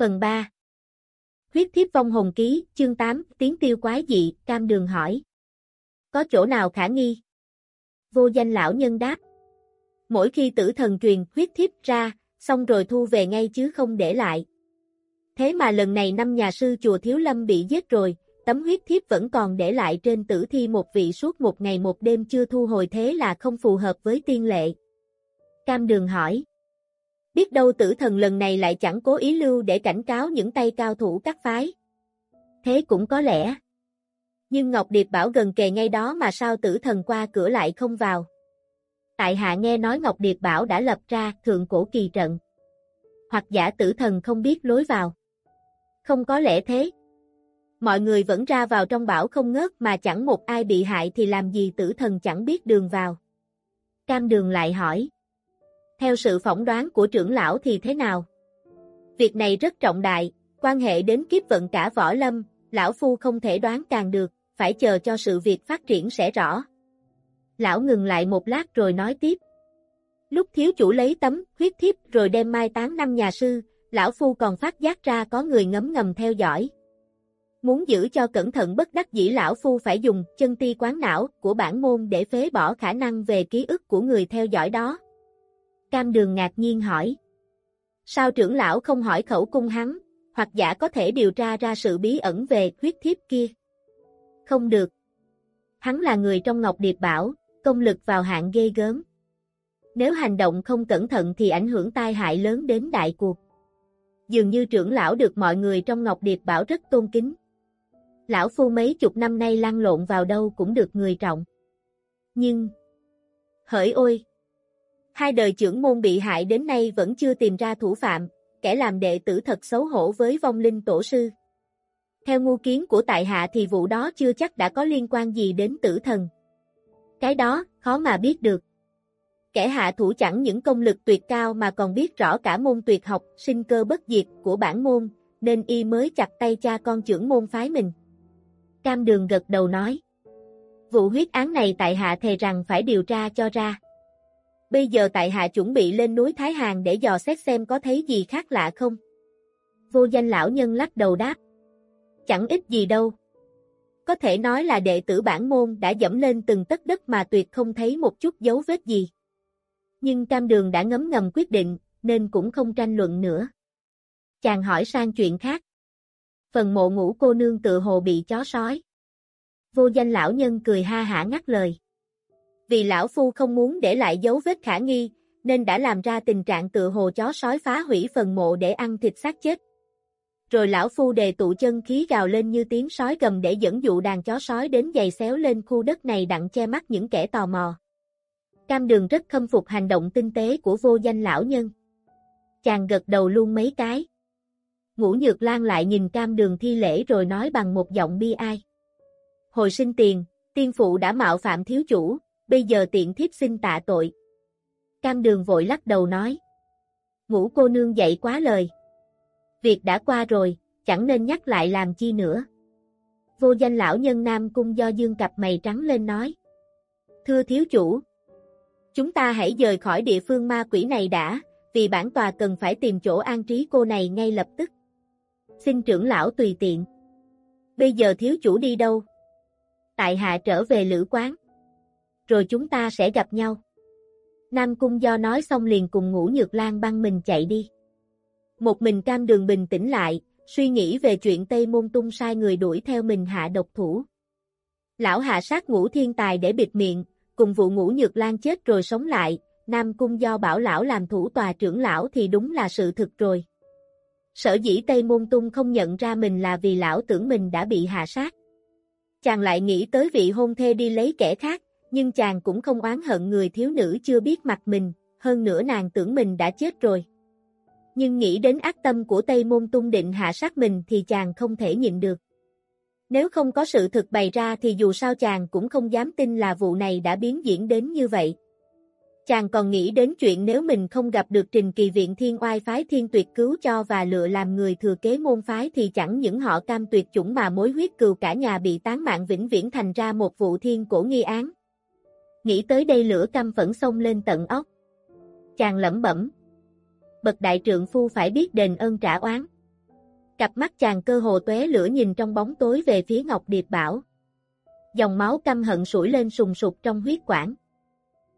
Phần 3 Huyết thiếp vong hồn ký, chương 8, tiếng tiêu quái dị, cam đường hỏi. Có chỗ nào khả nghi? Vô danh lão nhân đáp. Mỗi khi tử thần truyền huyết thiếp ra, xong rồi thu về ngay chứ không để lại. Thế mà lần này năm nhà sư chùa Thiếu Lâm bị giết rồi, tấm huyết thiếp vẫn còn để lại trên tử thi một vị suốt một ngày một đêm chưa thu hồi thế là không phù hợp với tiên lệ. Cam đường hỏi. Biết đâu tử thần lần này lại chẳng cố ý lưu để cảnh cáo những tay cao thủ các phái. Thế cũng có lẽ. Nhưng Ngọc Điệp bảo gần kề ngay đó mà sao tử thần qua cửa lại không vào. Tại hạ nghe nói Ngọc Điệp bảo đã lập ra thượng cổ kỳ trận. Hoặc giả tử thần không biết lối vào. Không có lẽ thế. Mọi người vẫn ra vào trong bảo không ngớt mà chẳng một ai bị hại thì làm gì tử thần chẳng biết đường vào. Cam đường lại hỏi. Theo sự phỏng đoán của trưởng lão thì thế nào? Việc này rất trọng đại, quan hệ đến kiếp vận cả võ lâm, lão phu không thể đoán càng được, phải chờ cho sự việc phát triển sẽ rõ. Lão ngừng lại một lát rồi nói tiếp. Lúc thiếu chủ lấy tấm huyết thiếp rồi đem mai táng năm nhà sư, lão phu còn phát giác ra có người ngấm ngầm theo dõi. Muốn giữ cho cẩn thận bất đắc dĩ lão phu phải dùng chân ti quán não của bản môn để phế bỏ khả năng về ký ức của người theo dõi đó. Cam đường ngạc nhiên hỏi. Sao trưởng lão không hỏi khẩu cung hắn, hoặc giả có thể điều tra ra sự bí ẩn về huyết thiếp kia? Không được. Hắn là người trong Ngọc Điệp Bảo, công lực vào hạng ghê gớm. Nếu hành động không cẩn thận thì ảnh hưởng tai hại lớn đến đại cuộc. Dường như trưởng lão được mọi người trong Ngọc Điệp Bảo rất tôn kính. Lão Phu mấy chục năm nay lăn lộn vào đâu cũng được người trọng. Nhưng... Hỡi ôi! Hai đời trưởng môn bị hại đến nay vẫn chưa tìm ra thủ phạm, kẻ làm đệ tử thật xấu hổ với vong linh tổ sư. Theo ngu kiến của tại hạ thì vụ đó chưa chắc đã có liên quan gì đến tử thần. Cái đó, khó mà biết được. Kẻ hạ thủ chẳng những công lực tuyệt cao mà còn biết rõ cả môn tuyệt học, sinh cơ bất diệt của bản môn, nên y mới chặt tay cha con trưởng môn phái mình. Cam đường gật đầu nói. Vụ huyết án này tại hạ thề rằng phải điều tra cho ra. Bây giờ tại hạ chuẩn bị lên núi Thái Hàn để dò xét xem có thấy gì khác lạ không. Vô danh lão nhân lắc đầu đáp. Chẳng ít gì đâu. Có thể nói là đệ tử bản môn đã dẫm lên từng tất đất mà tuyệt không thấy một chút dấu vết gì. Nhưng cam đường đã ngấm ngầm quyết định, nên cũng không tranh luận nữa. Chàng hỏi sang chuyện khác. Phần mộ ngủ cô nương tự hồ bị chó sói. Vô danh lão nhân cười ha hả ngắt lời vì lão phu không muốn để lại dấu vết khả nghi, nên đã làm ra tình trạng tự hồ chó sói phá hủy phần mộ để ăn thịt xác chết. Rồi lão phu đề tụ chân khí gào lên như tiếng sói gầm để dẫn dụ đàn chó sói đến giày xéo lên khu đất này đặng che mắt những kẻ tò mò. Cam đường rất khâm phục hành động tinh tế của vô danh lão nhân. Chàng gật đầu luôn mấy cái. Ngũ Nhược Lan lại nhìn cam đường thi lễ rồi nói bằng một giọng bi ai. Hồi sinh tiền, tiên phụ đã mạo phạm thiếu chủ, bây giờ tiện thiếp xin tạ tội. Cam đường vội lắc đầu nói. Ngũ cô nương dậy quá lời. Việc đã qua rồi, chẳng nên nhắc lại làm chi nữa. Vô danh lão nhân Nam Cung do dương cặp mày trắng lên nói. Thưa thiếu chủ, chúng ta hãy rời khỏi địa phương ma quỷ này đã, vì bản tòa cần phải tìm chỗ an trí cô này ngay lập tức. Xin trưởng lão tùy tiện. Bây giờ thiếu chủ đi đâu? Tại hạ trở về lữ quán rồi chúng ta sẽ gặp nhau. Nam Cung Do nói xong liền cùng ngũ nhược lan băng mình chạy đi. Một mình cam đường bình tĩnh lại, suy nghĩ về chuyện Tây Môn Tung sai người đuổi theo mình hạ độc thủ. Lão hạ sát ngũ thiên tài để bịt miệng, cùng vụ ngũ nhược lan chết rồi sống lại, Nam Cung do bảo lão làm thủ tòa trưởng lão thì đúng là sự thực rồi. Sở dĩ Tây Môn Tung không nhận ra mình là vì lão tưởng mình đã bị hạ sát. Chàng lại nghĩ tới vị hôn thê đi lấy kẻ khác, nhưng chàng cũng không oán hận người thiếu nữ chưa biết mặt mình, hơn nữa nàng tưởng mình đã chết rồi. nhưng nghĩ đến ác tâm của Tây Môn Tung định hạ sát mình thì chàng không thể nhịn được. Nếu không có sự thực bày ra thì dù sao chàng cũng không dám tin là vụ này đã biến diễn đến như vậy. Chàng còn nghĩ đến chuyện nếu mình không gặp được trình kỳ viện thiên oai phái thiên tuyệt cứu cho và lựa làm người thừa kế môn phái thì chẳng những họ cam tuyệt chủng mà mối huyết cừu cả nhà bị tán mạng vĩnh viễn thành ra một vụ thiên cổ nghi án. Nghĩ tới đây lửa căm phẫn sông lên tận óc. Chàng lẩm bẩm. Bậc đại trượng phu phải biết đền ơn trả oán. Cặp mắt chàng cơ hồ tóe lửa nhìn trong bóng tối về phía Ngọc Điệp Bảo. Dòng máu căm hận sủi lên sùng sục trong huyết quản.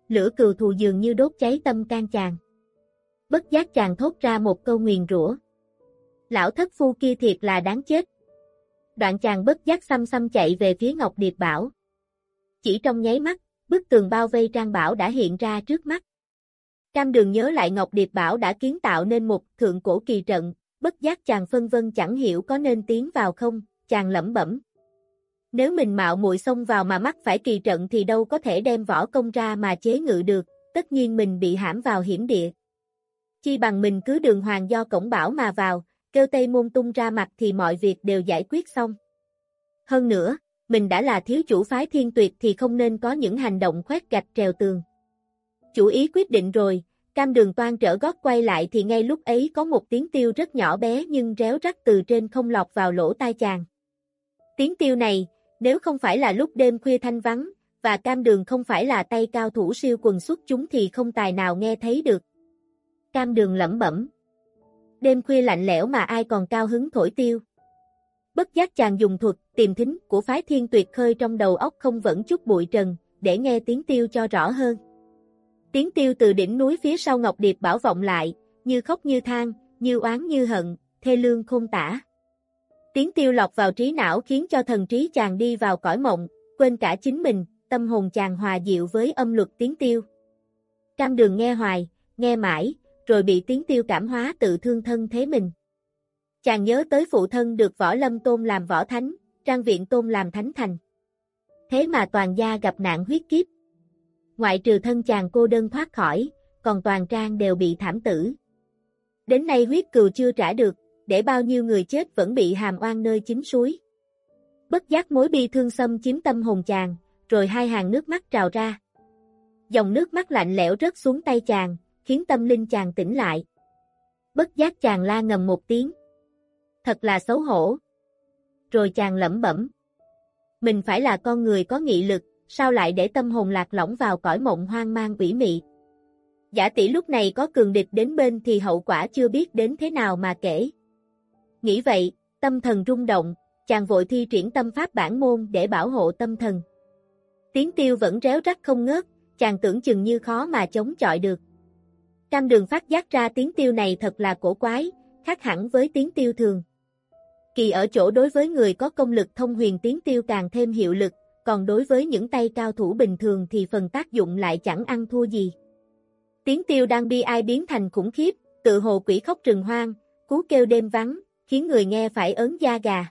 Lửa cừu thù dường như đốt cháy tâm can chàng. Bất giác chàng thốt ra một câu nguyền rủa. Lão thất phu kia thiệt là đáng chết. Đoạn chàng bất giác xăm xăm chạy về phía Ngọc Điệp Bảo. Chỉ trong nháy mắt, bức tường bao vây Trang Bảo đã hiện ra trước mắt. Cam đường nhớ lại Ngọc Điệp Bảo đã kiến tạo nên một thượng cổ kỳ trận, bất giác chàng phân vân chẳng hiểu có nên tiến vào không, chàng lẩm bẩm. Nếu mình mạo muội xông vào mà mắc phải kỳ trận thì đâu có thể đem võ công ra mà chế ngự được, tất nhiên mình bị hãm vào hiểm địa. Chi bằng mình cứ đường hoàng do cổng bảo mà vào, kêu Tây Môn tung ra mặt thì mọi việc đều giải quyết xong. Hơn nữa, mình đã là thiếu chủ phái thiên tuyệt thì không nên có những hành động khoét gạch trèo tường. Chủ ý quyết định rồi, cam đường toan trở gót quay lại thì ngay lúc ấy có một tiếng tiêu rất nhỏ bé nhưng réo rắt từ trên không lọt vào lỗ tai chàng. Tiếng tiêu này, nếu không phải là lúc đêm khuya thanh vắng, và cam đường không phải là tay cao thủ siêu quần xuất chúng thì không tài nào nghe thấy được. Cam đường lẩm bẩm. Đêm khuya lạnh lẽo mà ai còn cao hứng thổi tiêu. Bất giác chàng dùng thuật, tìm thính của phái thiên tuyệt khơi trong đầu óc không vẫn chút bụi trần, để nghe tiếng tiêu cho rõ hơn. Tiếng tiêu từ đỉnh núi phía sau Ngọc Điệp bảo vọng lại, như khóc như than, như oán như hận, thê lương khôn tả. Tiếng tiêu lọc vào trí não khiến cho thần trí chàng đi vào cõi mộng, quên cả chính mình, tâm hồn chàng hòa dịu với âm luật tiếng tiêu. Cam đường nghe hoài, nghe mãi, rồi bị tiếng tiêu cảm hóa tự thương thân thế mình. Chàng nhớ tới phụ thân được võ lâm tôn làm võ thánh, trang viện tôn làm thánh thành. Thế mà toàn gia gặp nạn huyết kiếp. Ngoại trừ thân chàng cô đơn thoát khỏi, còn toàn trang đều bị thảm tử. Đến nay huyết cừu chưa trả được, để bao nhiêu người chết vẫn bị hàm oan nơi chính suối. Bất giác mối bi thương xâm chiếm tâm hồn chàng, rồi hai hàng nước mắt trào ra. Dòng nước mắt lạnh lẽo rớt xuống tay chàng, khiến tâm linh chàng tỉnh lại. Bất giác chàng la ngầm một tiếng. Thật là xấu hổ. Rồi chàng lẩm bẩm. Mình phải là con người có nghị lực, sao lại để tâm hồn lạc lõng vào cõi mộng hoang mang quỷ mị. Giả tỷ lúc này có cường địch đến bên thì hậu quả chưa biết đến thế nào mà kể. Nghĩ vậy, tâm thần rung động, chàng vội thi triển tâm pháp bản môn để bảo hộ tâm thần. Tiếng tiêu vẫn réo rắt không ngớt, chàng tưởng chừng như khó mà chống chọi được. Cam đường phát giác ra tiếng tiêu này thật là cổ quái, khác hẳn với tiếng tiêu thường. Kỳ ở chỗ đối với người có công lực thông huyền tiếng tiêu càng thêm hiệu lực, còn đối với những tay cao thủ bình thường thì phần tác dụng lại chẳng ăn thua gì. Tiếng tiêu đang bi ai biến thành khủng khiếp, tự hồ quỷ khóc trừng hoang, cú kêu đêm vắng, khiến người nghe phải ớn da gà.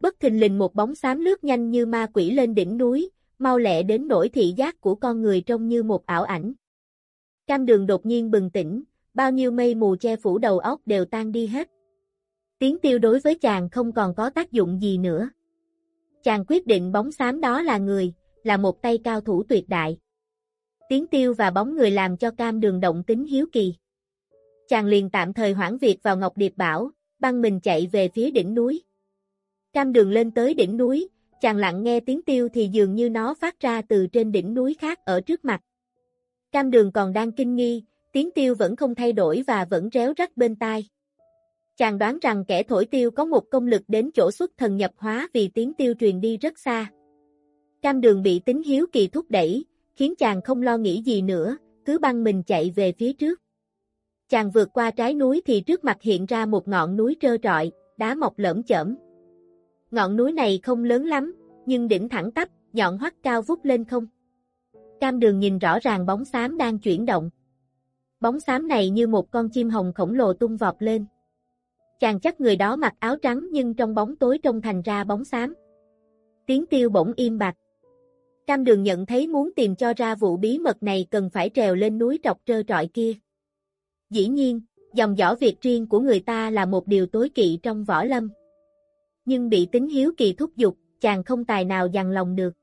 Bất thình lình một bóng xám lướt nhanh như ma quỷ lên đỉnh núi, mau lẹ đến nỗi thị giác của con người trông như một ảo ảnh. Cam đường đột nhiên bừng tỉnh, bao nhiêu mây mù che phủ đầu óc đều tan đi hết. Tiếng tiêu đối với chàng không còn có tác dụng gì nữa. Chàng quyết định bóng xám đó là người, là một tay cao thủ tuyệt đại. Tiếng tiêu và bóng người làm cho cam đường động tính hiếu kỳ. Chàng liền tạm thời hoãn việc vào Ngọc Điệp Bảo, băng mình chạy về phía đỉnh núi. Cam đường lên tới đỉnh núi, chàng lặng nghe tiếng tiêu thì dường như nó phát ra từ trên đỉnh núi khác ở trước mặt. Cam đường còn đang kinh nghi, tiếng tiêu vẫn không thay đổi và vẫn réo rắt bên tai. Chàng đoán rằng kẻ thổi tiêu có một công lực đến chỗ xuất thần nhập hóa vì tiếng tiêu truyền đi rất xa. Cam đường bị tính hiếu kỳ thúc đẩy, khiến chàng không lo nghĩ gì nữa, cứ băng mình chạy về phía trước. Chàng vượt qua trái núi thì trước mặt hiện ra một ngọn núi trơ trọi, đá mọc lởm chởm. Ngọn núi này không lớn lắm, nhưng đỉnh thẳng tắp, nhọn hoắt cao vút lên không. Cam đường nhìn rõ ràng bóng xám đang chuyển động. Bóng xám này như một con chim hồng khổng lồ tung vọt lên. Chàng chắc người đó mặc áo trắng nhưng trong bóng tối trông thành ra bóng xám. Tiếng tiêu bỗng im bặt. Cam đường nhận thấy muốn tìm cho ra vụ bí mật này cần phải trèo lên núi trọc trơ trọi kia. Dĩ nhiên, Dòng võ việc riêng của người ta là một điều tối kỵ trong võ lâm. Nhưng bị tính hiếu kỳ thúc giục, chàng không tài nào dằn lòng được.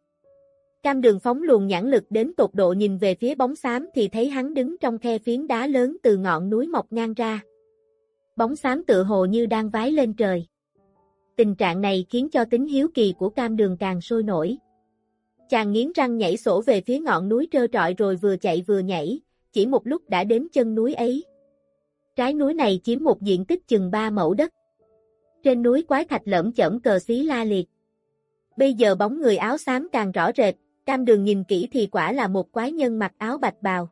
Cam đường phóng luồng nhãn lực đến tột độ nhìn về phía bóng xám thì thấy hắn đứng trong khe phiến đá lớn từ ngọn núi mọc ngang ra. Bóng xám tự hồ như đang vái lên trời. Tình trạng này khiến cho tính hiếu kỳ của cam đường càng sôi nổi. Chàng nghiến răng nhảy sổ về phía ngọn núi trơ trọi rồi vừa chạy vừa nhảy, chỉ một lúc đã đến chân núi ấy. Trái núi này chiếm một diện tích chừng 3 mẫu đất. Trên núi quái thạch lởm chởm cờ xí la liệt. Bây giờ bóng người áo xám càng rõ rệt, cam đường nhìn kỹ thì quả là một quái nhân mặc áo bạch bào.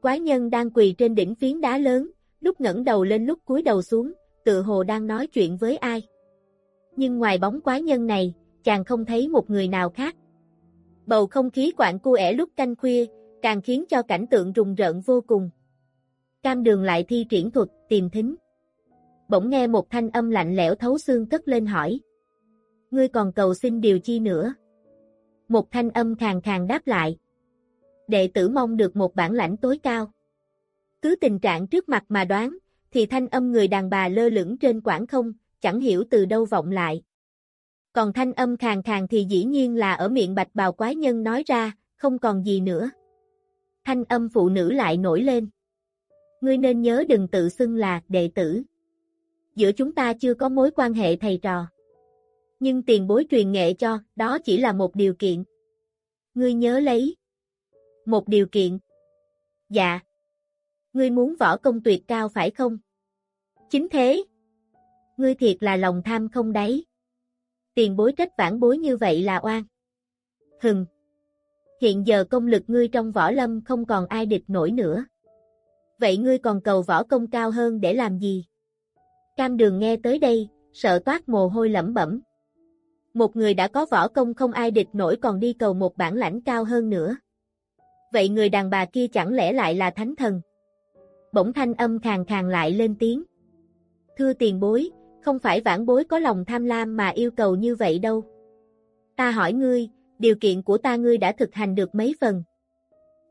Quái nhân đang quỳ trên đỉnh phiến đá lớn, lúc ngẩng đầu lên lúc cúi đầu xuống, tự hồ đang nói chuyện với ai. Nhưng ngoài bóng quái nhân này, chàng không thấy một người nào khác. Bầu không khí quạng cu ẻ lúc canh khuya, càng khiến cho cảnh tượng rùng rợn vô cùng. Cam đường lại thi triển thuật, tìm thính. Bỗng nghe một thanh âm lạnh lẽo thấu xương cất lên hỏi. Ngươi còn cầu xin điều chi nữa? Một thanh âm khàn khàn đáp lại. Đệ tử mong được một bản lãnh tối cao. Cứ tình trạng trước mặt mà đoán, thì thanh âm người đàn bà lơ lửng trên quảng không, chẳng hiểu từ đâu vọng lại. Còn thanh âm khàn khàn thì dĩ nhiên là ở miệng bạch bào quái nhân nói ra, không còn gì nữa. Thanh âm phụ nữ lại nổi lên. Ngươi nên nhớ đừng tự xưng là đệ tử. Giữa chúng ta chưa có mối quan hệ thầy trò. Nhưng tiền bối truyền nghệ cho, đó chỉ là một điều kiện. Ngươi nhớ lấy. Một điều kiện. Dạ. Ngươi muốn võ công tuyệt cao phải không? Chính thế. Ngươi thiệt là lòng tham không đáy. Tiền bối trách vãn bối như vậy là oan. Hừng. Hiện giờ công lực ngươi trong võ lâm không còn ai địch nổi nữa. Vậy ngươi còn cầu võ công cao hơn để làm gì? Cam đường nghe tới đây, sợ toát mồ hôi lẩm bẩm. Một người đã có võ công không ai địch nổi còn đi cầu một bản lãnh cao hơn nữa. Vậy người đàn bà kia chẳng lẽ lại là thánh thần? Bỗng thanh âm khàn khàn lại lên tiếng. Thưa tiền bối, không phải vãn bối có lòng tham lam mà yêu cầu như vậy đâu. Ta hỏi ngươi, điều kiện của ta ngươi đã thực hành được mấy phần?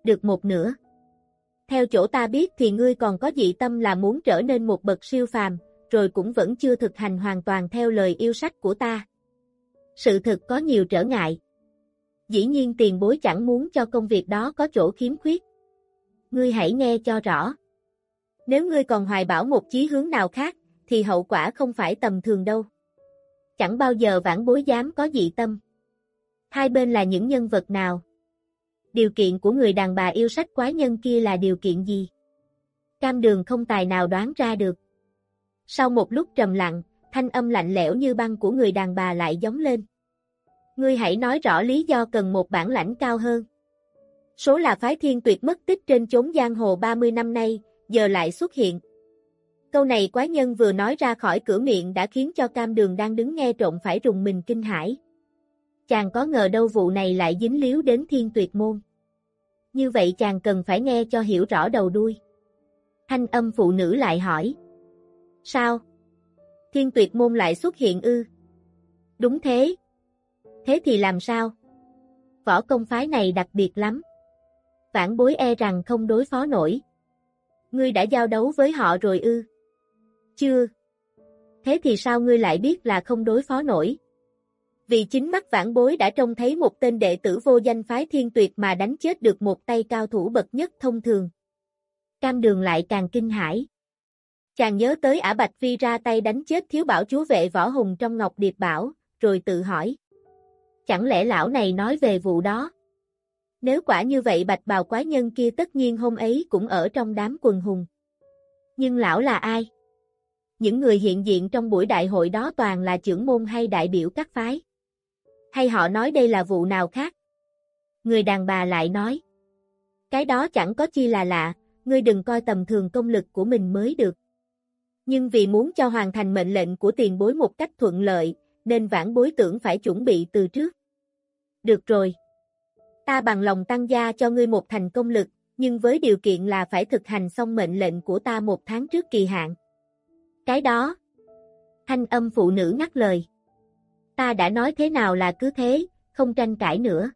Được một nửa. Theo chỗ ta biết thì ngươi còn có dị tâm là muốn trở nên một bậc siêu phàm, rồi cũng vẫn chưa thực hành hoàn toàn theo lời yêu sách của ta. Sự thực có nhiều trở ngại. Dĩ nhiên tiền bối chẳng muốn cho công việc đó có chỗ khiếm khuyết. Ngươi hãy nghe cho rõ. Nếu ngươi còn hoài bảo một chí hướng nào khác, thì hậu quả không phải tầm thường đâu. Chẳng bao giờ vãn bối dám có dị tâm. Hai bên là những nhân vật nào? Điều kiện của người đàn bà yêu sách quái nhân kia là điều kiện gì? Cam đường không tài nào đoán ra được. Sau một lúc trầm lặng, thanh âm lạnh lẽo như băng của người đàn bà lại giống lên. Ngươi hãy nói rõ lý do cần một bản lãnh cao hơn. Số là phái thiên tuyệt mất tích trên chốn giang hồ 30 năm nay, giờ lại xuất hiện. Câu này quái nhân vừa nói ra khỏi cửa miệng đã khiến cho cam đường đang đứng nghe trộn phải rùng mình kinh hãi. Chàng có ngờ đâu vụ này lại dính líu đến thiên tuyệt môn. Như vậy chàng cần phải nghe cho hiểu rõ đầu đuôi. Thanh âm phụ nữ lại hỏi. Sao? Thiên tuyệt môn lại xuất hiện ư? Đúng thế. Thế thì làm sao? Võ công phái này đặc biệt lắm. Vãn bối e rằng không đối phó nổi. Ngươi đã giao đấu với họ rồi ư? Chưa. Thế thì sao ngươi lại biết là không đối phó nổi? Vì chính mắt vãn bối đã trông thấy một tên đệ tử vô danh phái thiên tuyệt mà đánh chết được một tay cao thủ bậc nhất thông thường. Cam đường lại càng kinh hãi. Chàng nhớ tới ả Bạch Phi ra tay đánh chết thiếu bảo chúa vệ võ hùng trong Ngọc Điệp Bảo, rồi tự hỏi. Chẳng lẽ lão này nói về vụ đó? Nếu quả như vậy bạch bào quái nhân kia tất nhiên hôm ấy cũng ở trong đám quần hùng. Nhưng lão là ai? Những người hiện diện trong buổi đại hội đó toàn là trưởng môn hay đại biểu các phái. Hay họ nói đây là vụ nào khác? Người đàn bà lại nói. Cái đó chẳng có chi là lạ, ngươi đừng coi tầm thường công lực của mình mới được. Nhưng vì muốn cho hoàn thành mệnh lệnh của tiền bối một cách thuận lợi, nên vãn bối tưởng phải chuẩn bị từ trước. Được rồi. Ta bằng lòng tăng gia cho ngươi một thành công lực, nhưng với điều kiện là phải thực hành xong mệnh lệnh của ta một tháng trước kỳ hạn. Cái đó. Thanh âm phụ nữ ngắt lời. Ta đã nói thế nào là cứ thế, không tranh cãi nữa.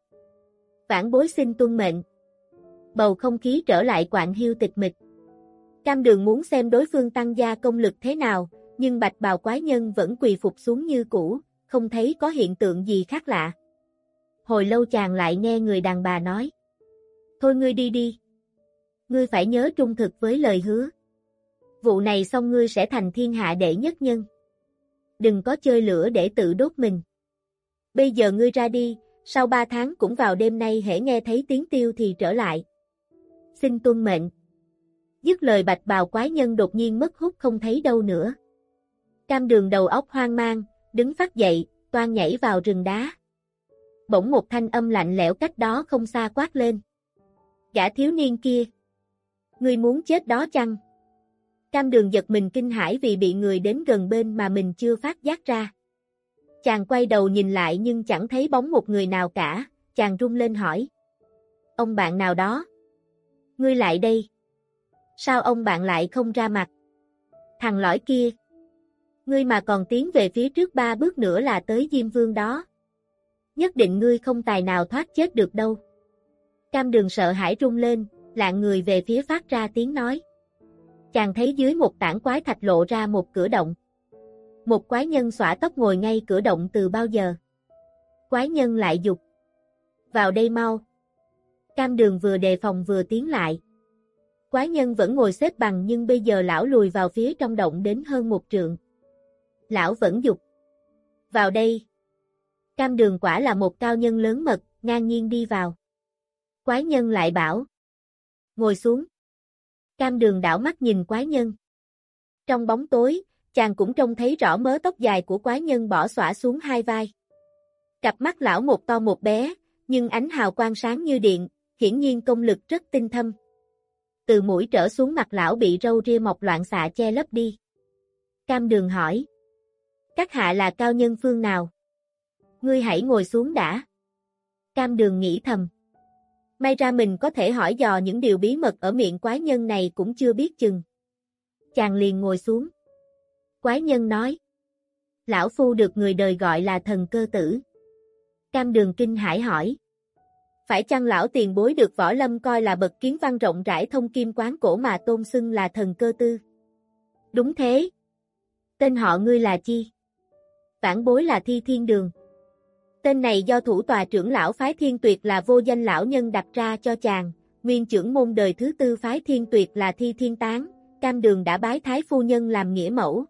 Vãn bối xin tuân mệnh. Bầu không khí trở lại quạng hiu tịch mịch. Cam đường muốn xem đối phương tăng gia công lực thế nào, nhưng bạch bào quái nhân vẫn quỳ phục xuống như cũ, không thấy có hiện tượng gì khác lạ. Hồi lâu chàng lại nghe người đàn bà nói. Thôi ngươi đi đi. Ngươi phải nhớ trung thực với lời hứa. Vụ này xong ngươi sẽ thành thiên hạ đệ nhất nhân. Đừng có chơi lửa để tự đốt mình. Bây giờ ngươi ra đi, sau ba tháng cũng vào đêm nay hễ nghe thấy tiếng tiêu thì trở lại. Xin tuân mệnh. Dứt lời bạch bào quái nhân đột nhiên mất hút không thấy đâu nữa. Cam đường đầu óc hoang mang, đứng phát dậy, toan nhảy vào rừng đá. Bỗng một thanh âm lạnh lẽo cách đó không xa quát lên. Gã thiếu niên kia. Ngươi muốn chết đó chăng? Cam đường giật mình kinh hãi vì bị người đến gần bên mà mình chưa phát giác ra. Chàng quay đầu nhìn lại nhưng chẳng thấy bóng một người nào cả, chàng rung lên hỏi. Ông bạn nào đó? Ngươi lại đây. Sao ông bạn lại không ra mặt? Thằng lõi kia. Ngươi mà còn tiến về phía trước ba bước nữa là tới Diêm Vương đó. Nhất định ngươi không tài nào thoát chết được đâu. Cam đường sợ hãi rung lên, lạng người về phía phát ra tiếng nói. Chàng thấy dưới một tảng quái thạch lộ ra một cửa động. Một quái nhân xõa tóc ngồi ngay cửa động từ bao giờ. Quái nhân lại dục. Vào đây mau. Cam đường vừa đề phòng vừa tiến lại. Quái nhân vẫn ngồi xếp bằng nhưng bây giờ lão lùi vào phía trong động đến hơn một trượng. Lão vẫn dục. Vào đây. Cam đường quả là một cao nhân lớn mật, ngang nhiên đi vào. Quái nhân lại bảo. Ngồi xuống. Cam đường đảo mắt nhìn quái nhân. Trong bóng tối, chàng cũng trông thấy rõ mớ tóc dài của quái nhân bỏ xõa xuống hai vai. Cặp mắt lão một to một bé, nhưng ánh hào quang sáng như điện, hiển nhiên công lực rất tinh thâm. Từ mũi trở xuống mặt lão bị râu ria mọc loạn xạ che lấp đi. Cam đường hỏi. Các hạ là cao nhân phương nào? Ngươi hãy ngồi xuống đã. Cam đường nghĩ thầm. May ra mình có thể hỏi dò những điều bí mật ở miệng quái nhân này cũng chưa biết chừng. Chàng liền ngồi xuống. Quái nhân nói. Lão Phu được người đời gọi là thần cơ tử. Cam đường kinh hải hỏi. Phải chăng lão tiền bối được võ lâm coi là bậc kiến văn rộng rãi thông kim quán cổ mà tôn xưng là thần cơ tư? Đúng thế. Tên họ ngươi là chi? Vãn bối là thi thiên đường. Tên này do thủ tòa trưởng lão phái thiên tuyệt là vô danh lão nhân đặt ra cho chàng, nguyên trưởng môn đời thứ tư phái thiên tuyệt là thi thiên tán, cam đường đã bái thái phu nhân làm nghĩa mẫu.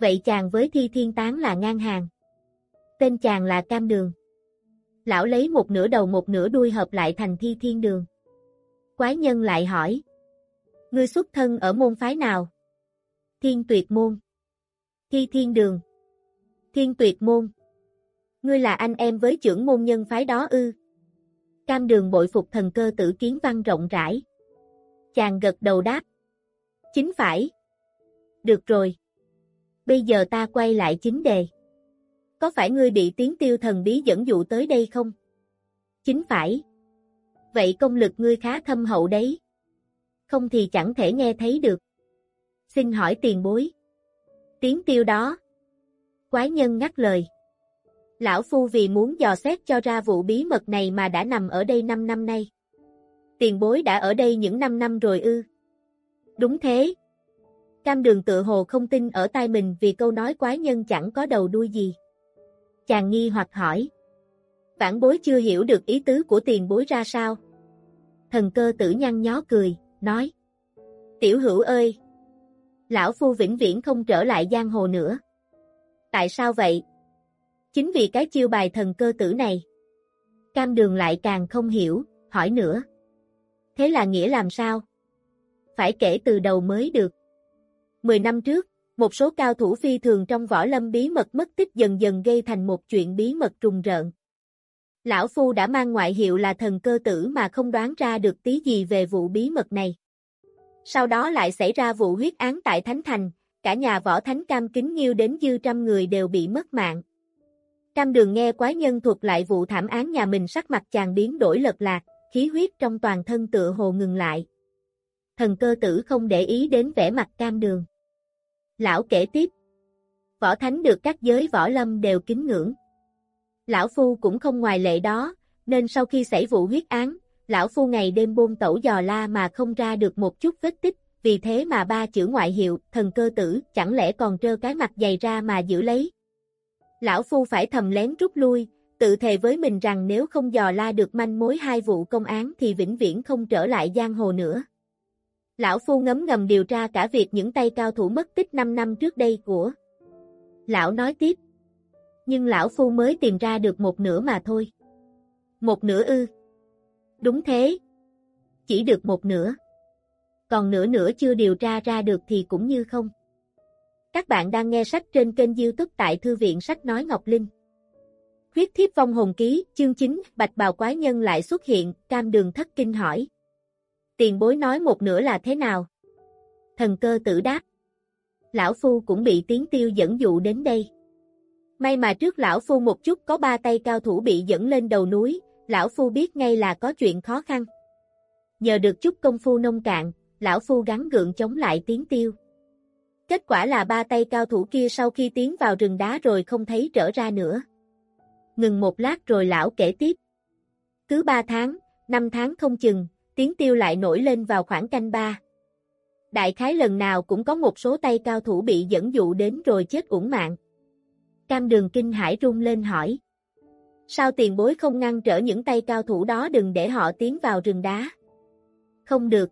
Vậy chàng với thi thiên tán là ngang hàng. Tên chàng là cam đường. Lão lấy một nửa đầu một nửa đuôi hợp lại thành thi thiên đường. Quái nhân lại hỏi. Ngươi xuất thân ở môn phái nào? Thiên tuyệt môn. Thi thiên đường. Thiên tuyệt môn. Ngươi là anh em với trưởng môn nhân phái đó ư. Cam đường bội phục thần cơ tử kiến văn rộng rãi. Chàng gật đầu đáp. Chính phải. Được rồi. Bây giờ ta quay lại chính đề. Có phải ngươi bị tiếng tiêu thần bí dẫn dụ tới đây không? Chính phải. Vậy công lực ngươi khá thâm hậu đấy. Không thì chẳng thể nghe thấy được. Xin hỏi tiền bối. Tiếng tiêu đó. Quái nhân ngắt lời. Lão Phu vì muốn dò xét cho ra vụ bí mật này mà đã nằm ở đây 5 năm nay. Tiền bối đã ở đây những 5 năm rồi ư. Đúng thế. Cam đường tự hồ không tin ở tai mình vì câu nói quái nhân chẳng có đầu đuôi gì. Chàng nghi hoặc hỏi. Vãn bối chưa hiểu được ý tứ của tiền bối ra sao. Thần cơ tử nhăn nhó cười, nói. Tiểu hữu ơi! Lão Phu vĩnh viễn không trở lại giang hồ nữa. Tại sao vậy? Chính vì cái chiêu bài thần cơ tử này. Cam đường lại càng không hiểu, hỏi nữa. Thế là nghĩa làm sao? Phải kể từ đầu mới được. Mười năm trước, một số cao thủ phi thường trong võ lâm bí mật mất tích dần dần gây thành một chuyện bí mật trùng rợn. Lão Phu đã mang ngoại hiệu là thần cơ tử mà không đoán ra được tí gì về vụ bí mật này. Sau đó lại xảy ra vụ huyết án tại Thánh Thành, cả nhà võ thánh cam kính nghiêu đến dư trăm người đều bị mất mạng. Cam đường nghe quái nhân thuật lại vụ thảm án nhà mình sắc mặt chàng biến đổi lật lạc, khí huyết trong toàn thân tựa hồ ngừng lại. Thần cơ tử không để ý đến vẻ mặt cam đường. Lão kể tiếp. Võ thánh được các giới võ lâm đều kính ngưỡng. Lão Phu cũng không ngoài lệ đó, nên sau khi xảy vụ huyết án, Lão Phu ngày đêm buông tẩu dò la mà không ra được một chút vết tích, vì thế mà ba chữ ngoại hiệu, thần cơ tử, chẳng lẽ còn trơ cái mặt dày ra mà giữ lấy. Lão Phu phải thầm lén rút lui, tự thề với mình rằng nếu không dò la được manh mối hai vụ công án thì vĩnh viễn không trở lại giang hồ nữa. Lão Phu ngấm ngầm điều tra cả việc những tay cao thủ mất tích 5 năm trước đây của. Lão nói tiếp. Nhưng Lão Phu mới tìm ra được một nửa mà thôi. Một nửa ư. Đúng thế. Chỉ được một nửa. Còn nửa nửa chưa điều tra ra được thì cũng như không. Các bạn đang nghe sách trên kênh youtube tại Thư viện Sách Nói Ngọc Linh. Khuyết thiếp vong hồn ký, chương 9, bạch bào quái nhân lại xuất hiện, cam đường thất kinh hỏi. Tiền bối nói một nửa là thế nào? Thần cơ tử đáp. Lão Phu cũng bị tiếng tiêu dẫn dụ đến đây. May mà trước Lão Phu một chút có ba tay cao thủ bị dẫn lên đầu núi, Lão Phu biết ngay là có chuyện khó khăn. Nhờ được chút công phu nông cạn, Lão Phu gắn gượng chống lại tiếng tiêu. Kết quả là ba tay cao thủ kia sau khi tiến vào rừng đá rồi không thấy trở ra nữa. Ngừng một lát rồi lão kể tiếp. Cứ ba tháng, năm tháng không chừng, tiếng tiêu lại nổi lên vào khoảng canh ba. Đại khái lần nào cũng có một số tay cao thủ bị dẫn dụ đến rồi chết uổng mạng. Cam đường kinh hải rung lên hỏi. Sao tiền bối không ngăn trở những tay cao thủ đó đừng để họ tiến vào rừng đá? Không được.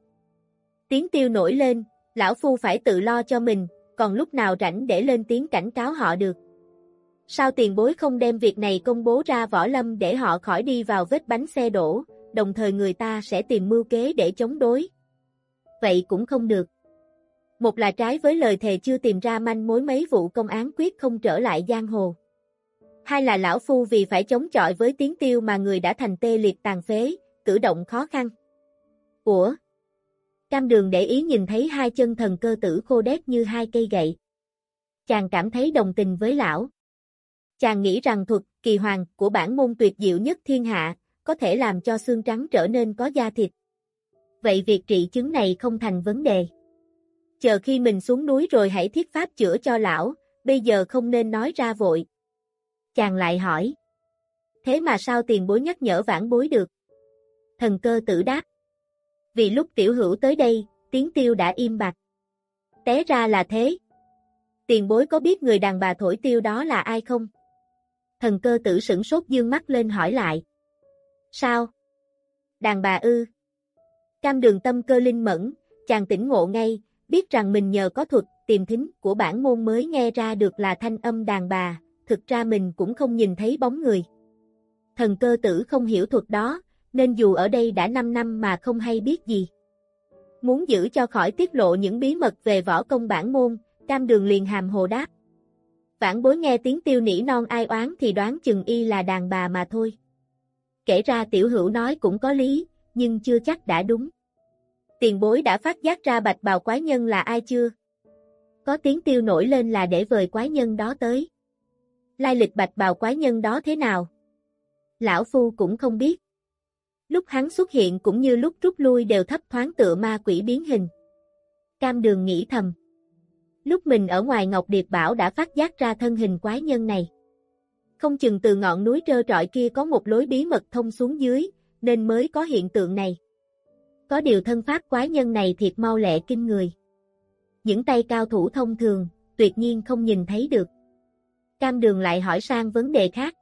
Tiếng tiêu nổi lên, lão phu phải tự lo cho mình, còn lúc nào rảnh để lên tiếng cảnh cáo họ được. Sao tiền bối không đem việc này công bố ra võ lâm để họ khỏi đi vào vết bánh xe đổ, đồng thời người ta sẽ tìm mưu kế để chống đối. Vậy cũng không được. Một là trái với lời thề chưa tìm ra manh mối mấy vụ công án quyết không trở lại giang hồ. Hai là lão phu vì phải chống chọi với tiếng tiêu mà người đã thành tê liệt tàn phế, cử động khó khăn. Ủa? Cam đường để ý nhìn thấy hai chân thần cơ tử khô đét như hai cây gậy. Chàng cảm thấy đồng tình với lão. Chàng nghĩ rằng thuật, kỳ hoàng của bản môn tuyệt diệu nhất thiên hạ, có thể làm cho xương trắng trở nên có da thịt. Vậy việc trị chứng này không thành vấn đề. Chờ khi mình xuống núi rồi hãy thiết pháp chữa cho lão, bây giờ không nên nói ra vội. Chàng lại hỏi. Thế mà sao tiền bối nhắc nhở vãn bối được? Thần cơ tử đáp. Vì lúc tiểu hữu tới đây, tiếng tiêu đã im bặt. Té ra là thế. Tiền bối có biết người đàn bà thổi tiêu đó là ai không? Thần cơ tử sửng sốt dương mắt lên hỏi lại. Sao? Đàn bà ư? Cam đường tâm cơ linh mẫn, chàng tỉnh ngộ ngay, biết rằng mình nhờ có thuật, tìm thính của bản môn mới nghe ra được là thanh âm đàn bà, thực ra mình cũng không nhìn thấy bóng người. Thần cơ tử không hiểu thuật đó, nên dù ở đây đã 5 năm mà không hay biết gì. Muốn giữ cho khỏi tiết lộ những bí mật về võ công bản môn, cam đường liền hàm hồ đáp. Vãn bối nghe tiếng tiêu nỉ non ai oán thì đoán chừng y là đàn bà mà thôi. Kể ra tiểu hữu nói cũng có lý, nhưng chưa chắc đã đúng. Tiền bối đã phát giác ra bạch bào quái nhân là ai chưa? Có tiếng tiêu nổi lên là để vời quái nhân đó tới. Lai lịch bạch bào quái nhân đó thế nào? Lão Phu cũng không biết. Lúc hắn xuất hiện cũng như lúc rút lui đều thấp thoáng tựa ma quỷ biến hình. Cam đường nghĩ thầm. Lúc mình ở ngoài Ngọc Điệp Bảo đã phát giác ra thân hình quái nhân này. Không chừng từ ngọn núi trơ trọi kia có một lối bí mật thông xuống dưới, nên mới có hiện tượng này. Có điều thân pháp quái nhân này thiệt mau lẹ kinh người. Những tay cao thủ thông thường, tuyệt nhiên không nhìn thấy được. Cam đường lại hỏi sang vấn đề khác.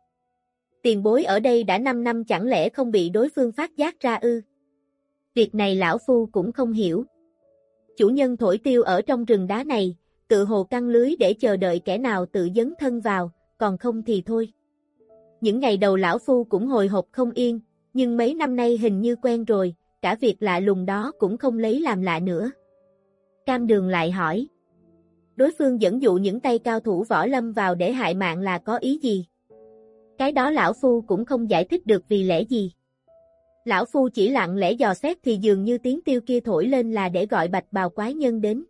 Tiền bối ở đây đã 5 năm chẳng lẽ không bị đối phương phát giác ra ư? Việc này lão phu cũng không hiểu. Chủ nhân thổi tiêu ở trong rừng đá này, tự hồ căng lưới để chờ đợi kẻ nào tự dấn thân vào, còn không thì thôi. Những ngày đầu lão phu cũng hồi hộp không yên, nhưng mấy năm nay hình như quen rồi, cả việc lạ lùng đó cũng không lấy làm lạ nữa. Cam đường lại hỏi. Đối phương dẫn dụ những tay cao thủ võ lâm vào để hại mạng là có ý gì? Cái đó lão phu cũng không giải thích được vì lẽ gì. Lão phu chỉ lặng lẽ dò xét thì dường như tiếng tiêu kia thổi lên là để gọi bạch bào quái nhân đến.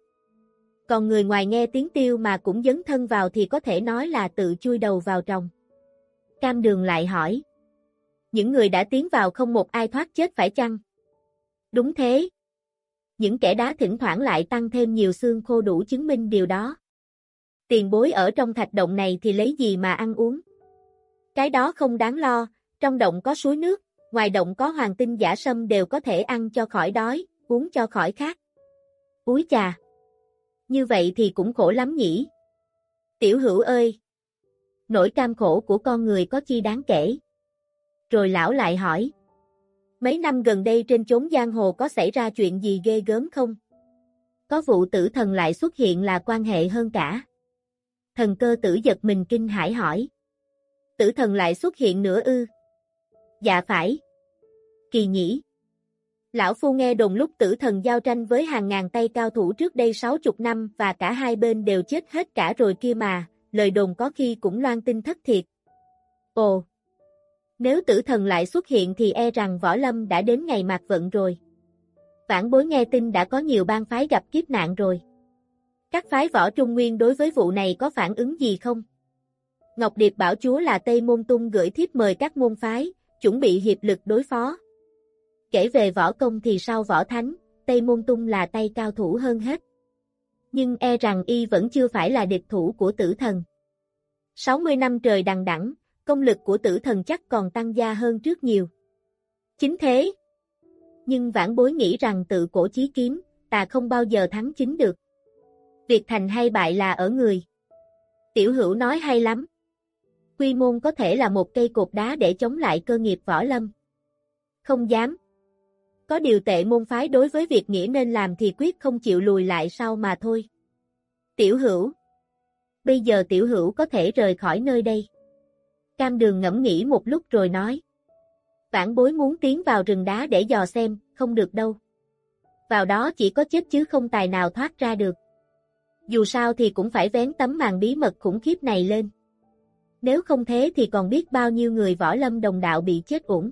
Còn người ngoài nghe tiếng tiêu mà cũng dấn thân vào thì có thể nói là tự chui đầu vào trong. Cam đường lại hỏi. Những người đã tiến vào không một ai thoát chết phải chăng? Đúng thế. Những kẻ đá thỉnh thoảng lại tăng thêm nhiều xương khô đủ chứng minh điều đó. Tiền bối ở trong thạch động này thì lấy gì mà ăn uống? Cái đó không đáng lo, trong động có suối nước, ngoài động có hoàng tinh giả sâm đều có thể ăn cho khỏi đói, uống cho khỏi khát. Úi chà! Như vậy thì cũng khổ lắm nhỉ? Tiểu hữu ơi! Nỗi cam khổ của con người có chi đáng kể? Rồi lão lại hỏi. Mấy năm gần đây trên chốn giang hồ có xảy ra chuyện gì ghê gớm không? Có vụ tử thần lại xuất hiện là quan hệ hơn cả. Thần cơ tử giật mình kinh hãi hỏi. Tử thần lại xuất hiện nữa ư? Dạ phải. Kỳ nhỉ. Lão Phu nghe đồn lúc tử thần giao tranh với hàng ngàn tay cao thủ trước đây 60 năm và cả hai bên đều chết hết cả rồi kia mà, lời đồn có khi cũng loan tin thất thiệt. Ồ! Nếu tử thần lại xuất hiện thì e rằng võ lâm đã đến ngày mạc vận rồi. Vãn bối nghe tin đã có nhiều bang phái gặp kiếp nạn rồi. Các phái võ trung nguyên đối với vụ này có phản ứng gì không? Ngọc Điệp bảo chúa là Tây Môn Tung gửi thiếp mời các môn phái, chuẩn bị hiệp lực đối phó. Kể về võ công thì sau võ thánh, Tây Môn Tung là tay cao thủ hơn hết. Nhưng e rằng y vẫn chưa phải là địch thủ của tử thần. 60 năm trời đằng đẵng, công lực của tử thần chắc còn tăng gia hơn trước nhiều. Chính thế. Nhưng vãn bối nghĩ rằng tự cổ chí kiếm, ta không bao giờ thắng chính được. Việc thành hay bại là ở người. Tiểu hữu nói hay lắm. Quy môn có thể là một cây cột đá để chống lại cơ nghiệp võ lâm. Không dám. Có điều tệ môn phái đối với việc nghĩa nên làm thì quyết không chịu lùi lại sau mà thôi. Tiểu hữu. Bây giờ tiểu hữu có thể rời khỏi nơi đây. Cam đường ngẫm nghĩ một lúc rồi nói. Vãn bối muốn tiến vào rừng đá để dò xem, không được đâu. Vào đó chỉ có chết chứ không tài nào thoát ra được. Dù sao thì cũng phải vén tấm màn bí mật khủng khiếp này lên. Nếu không thế thì còn biết bao nhiêu người võ lâm đồng đạo bị chết uổng.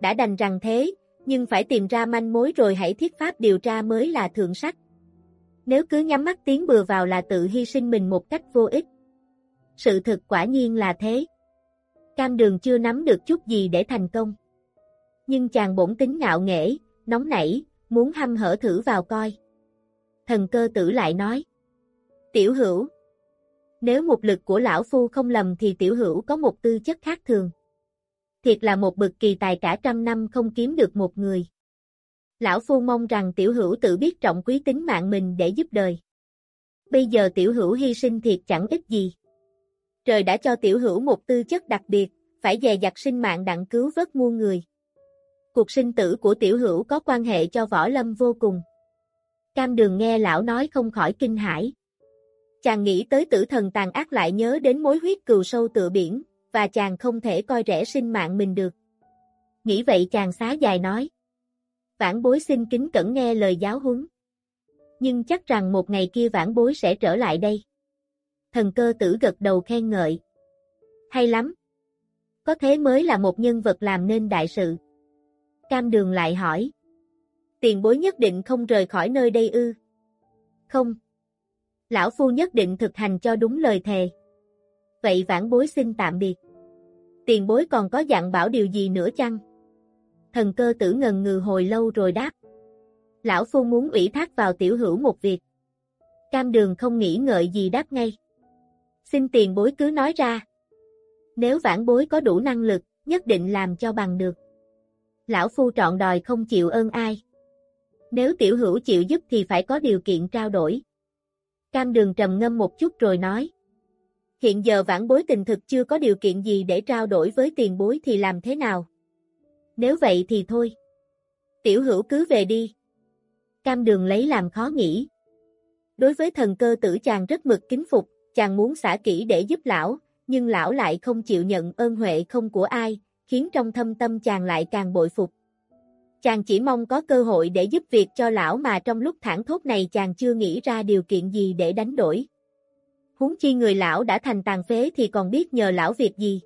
Đã đành rằng thế, nhưng phải tìm ra manh mối rồi hãy thiết pháp điều tra mới là thượng sách. Nếu cứ nhắm mắt tiến bừa vào là tự hy sinh mình một cách vô ích. Sự thực quả nhiên là thế. Cam đường chưa nắm được chút gì để thành công. Nhưng chàng bổn tính ngạo nghễ, nóng nảy, muốn hăm hở thử vào coi. Thần cơ tử lại nói. Tiểu hữu. Nếu một lực của lão phu không lầm thì tiểu hữu có một tư chất khác thường. Thiệt là một bực kỳ tài cả trăm năm không kiếm được một người. Lão phu mong rằng tiểu hữu tự biết trọng quý tính mạng mình để giúp đời. Bây giờ tiểu hữu hy sinh thiệt chẳng ít gì. Trời đã cho tiểu hữu một tư chất đặc biệt, phải dè dặt sinh mạng đặng cứu vớt muôn người. Cuộc sinh tử của tiểu hữu có quan hệ cho võ lâm vô cùng. Cam đường nghe lão nói không khỏi kinh hãi. Chàng nghĩ tới tử thần tàn ác lại nhớ đến mối huyết cừu sâu tựa biển, và chàng không thể coi rẻ sinh mạng mình được. Nghĩ vậy chàng xá dài nói. Vãn bối xin kính cẩn nghe lời giáo huấn. Nhưng chắc rằng một ngày kia vãn bối sẽ trở lại đây. Thần cơ tử gật đầu khen ngợi. Hay lắm. Có thế mới là một nhân vật làm nên đại sự. Cam đường lại hỏi. Tiền bối nhất định không rời khỏi nơi đây ư? Không. Lão Phu nhất định thực hành cho đúng lời thề. Vậy vãn bối xin tạm biệt. Tiền bối còn có dặn bảo điều gì nữa chăng? Thần cơ tử ngần ngừ hồi lâu rồi đáp. Lão Phu muốn ủy thác vào tiểu hữu một việc. Cam đường không nghĩ ngợi gì đáp ngay. Xin tiền bối cứ nói ra. Nếu vãn bối có đủ năng lực, nhất định làm cho bằng được. Lão Phu trọn đòi không chịu ơn ai. Nếu tiểu hữu chịu giúp thì phải có điều kiện trao đổi. Cam đường trầm ngâm một chút rồi nói. Hiện giờ vãn bối tình thực chưa có điều kiện gì để trao đổi với tiền bối thì làm thế nào? Nếu vậy thì thôi. Tiểu hữu cứ về đi. Cam đường lấy làm khó nghĩ. Đối với thần cơ tử chàng rất mực kính phục, chàng muốn xả kỹ để giúp lão, nhưng lão lại không chịu nhận ơn huệ không của ai, khiến trong thâm tâm chàng lại càng bội phục. Chàng chỉ mong có cơ hội để giúp việc cho lão mà trong lúc thẳng thốt này chàng chưa nghĩ ra điều kiện gì để đánh đổi. Huống chi người lão đã thành tàn phế thì còn biết nhờ lão việc gì.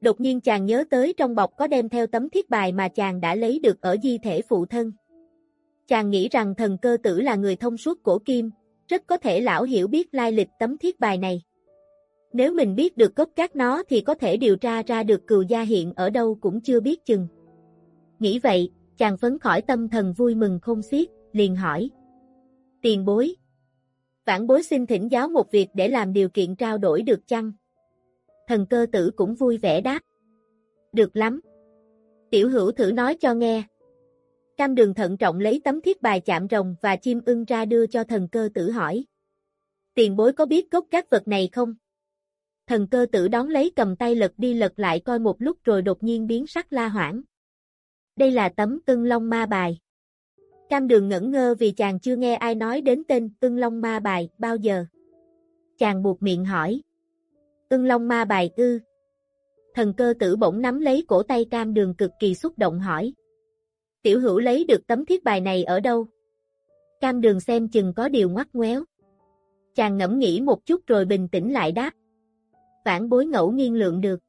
Đột nhiên chàng nhớ tới trong bọc có đem theo tấm thiết bài mà chàng đã lấy được ở di thể phụ thân. Chàng nghĩ rằng thần cơ tử là người thông suốt cổ kim, rất có thể lão hiểu biết lai lịch tấm thiết bài này. Nếu mình biết được gốc cát nó thì có thể điều tra ra được cừu gia hiện ở đâu cũng chưa biết chừng. Nghĩ vậy, chàng phấn khỏi tâm thần vui mừng không xiết, liền hỏi. Tiền bối. Vãn bối xin thỉnh giáo một việc để làm điều kiện trao đổi được chăng? Thần cơ tử cũng vui vẻ đáp. Được lắm. Tiểu hữu thử nói cho nghe. Cam đường thận trọng lấy tấm thiết bài chạm rồng và chim ưng ra đưa cho thần cơ tử hỏi. Tiền bối có biết gốc các vật này không? Thần cơ tử đón lấy cầm tay lật đi lật lại coi một lúc rồi đột nhiên biến sắc la hoảng. Đây là tấm ưng long ma bài. Cam đường ngẩn ngơ vì chàng chưa nghe ai nói đến tên ưng long ma bài bao giờ. Chàng buộc miệng hỏi. Ưng long ma bài ư. Thần cơ tử bỗng nắm lấy cổ tay cam đường cực kỳ xúc động hỏi. Tiểu hữu lấy được tấm thiết bài này ở đâu? Cam đường xem chừng có điều ngoắt ngoéo. Chàng ngẫm nghĩ một chút rồi bình tĩnh lại đáp. Vãn bối ngẫu nhiên lượng được.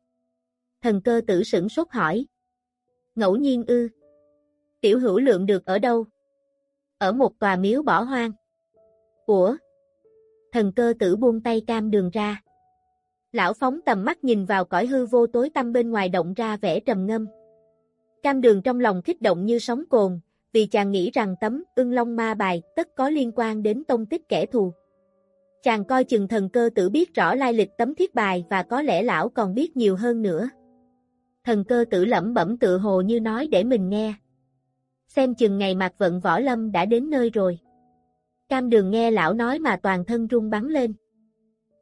Thần cơ tử sửng sốt hỏi. Ngẫu nhiên ư. Tiểu hữu lượng được ở đâu? Ở một tòa miếu bỏ hoang. Ủa? Thần cơ tử buông tay cam đường ra. Lão phóng tầm mắt nhìn vào cõi hư vô tối tăm bên ngoài động ra vẻ trầm ngâm. Cam đường trong lòng kích động như sóng cồn, vì chàng nghĩ rằng tấm ưng long ma bài tất có liên quan đến tông tích kẻ thù. Chàng coi chừng thần cơ tử biết rõ lai lịch tấm thiết bài và có lẽ lão còn biết nhiều hơn nữa. Thần cơ tử lẩm bẩm tự hồ như nói để mình nghe. Xem chừng ngày mạc vận võ lâm đã đến nơi rồi. Cam đường nghe lão nói mà toàn thân rung bắn lên.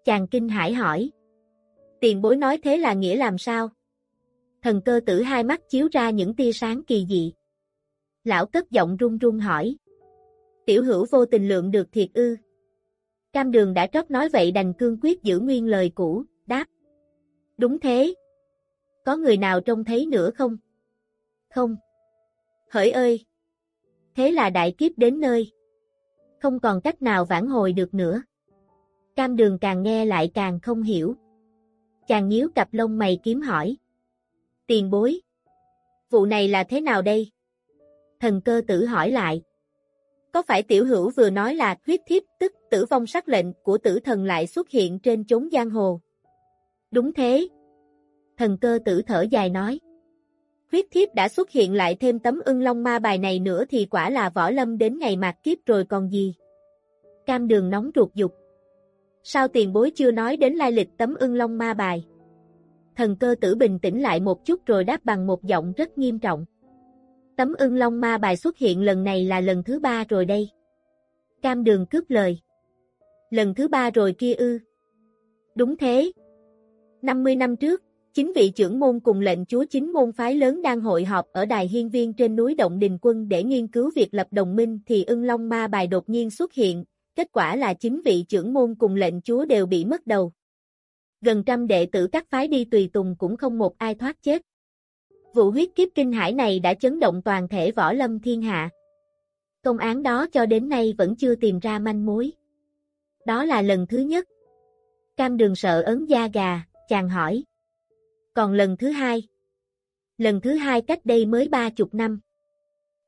Chàng kinh hãi hỏi. Tiền bối nói thế là nghĩa làm sao? Thần cơ tử hai mắt chiếu ra những tia sáng kỳ dị. Lão cất giọng run run hỏi. Tiểu hữu vô tình lượng được thiệt ư. Cam đường đã trót nói vậy đành cương quyết giữ nguyên lời cũ, đáp. Đúng thế. Có người nào trông thấy nữa không? Không. Hỡi ơi! Thế là đại kiếp đến nơi. Không còn cách nào vãn hồi được nữa. Cam đường càng nghe lại càng không hiểu. Chàng nhíu cặp lông mày kiếm hỏi. Tiền bối. Vụ này là thế nào đây? Thần cơ tử hỏi lại. Có phải tiểu hữu vừa nói là huyết thiếp tức tử vong sắc lệnh của tử thần lại xuất hiện trên chốn giang hồ? Đúng thế. Thần cơ tử thở dài nói. Huyết thiếp đã xuất hiện lại thêm tấm ưng long ma bài này nữa thì quả là võ lâm đến ngày mạc kiếp rồi còn gì. Cam đường nóng ruột dục. Sao tiền bối chưa nói đến lai lịch tấm ưng long ma bài? Thần cơ tử bình tĩnh lại một chút rồi đáp bằng một giọng rất nghiêm trọng. Tấm ưng long ma bài xuất hiện lần này là lần thứ ba rồi đây. Cam đường cướp lời. Lần thứ ba rồi kia ư. Đúng thế. 50 năm trước, chính vị trưởng môn cùng lệnh chúa chính môn phái lớn đang hội họp ở đài hiên viên trên núi Động Đình Quân để nghiên cứu việc lập đồng minh thì ưng long ma bài đột nhiên xuất hiện, kết quả là chính vị trưởng môn cùng lệnh chúa đều bị mất đầu. Gần trăm đệ tử các phái đi tùy tùng cũng không một ai thoát chết. Vụ huyết kiếp kinh hải này đã chấn động toàn thể võ lâm thiên hạ. Công án đó cho đến nay vẫn chưa tìm ra manh mối. Đó là lần thứ nhất. Cam đường sợ ấn da gà, chàng hỏi. Còn lần thứ hai? Lần thứ hai cách đây mới ba chục năm.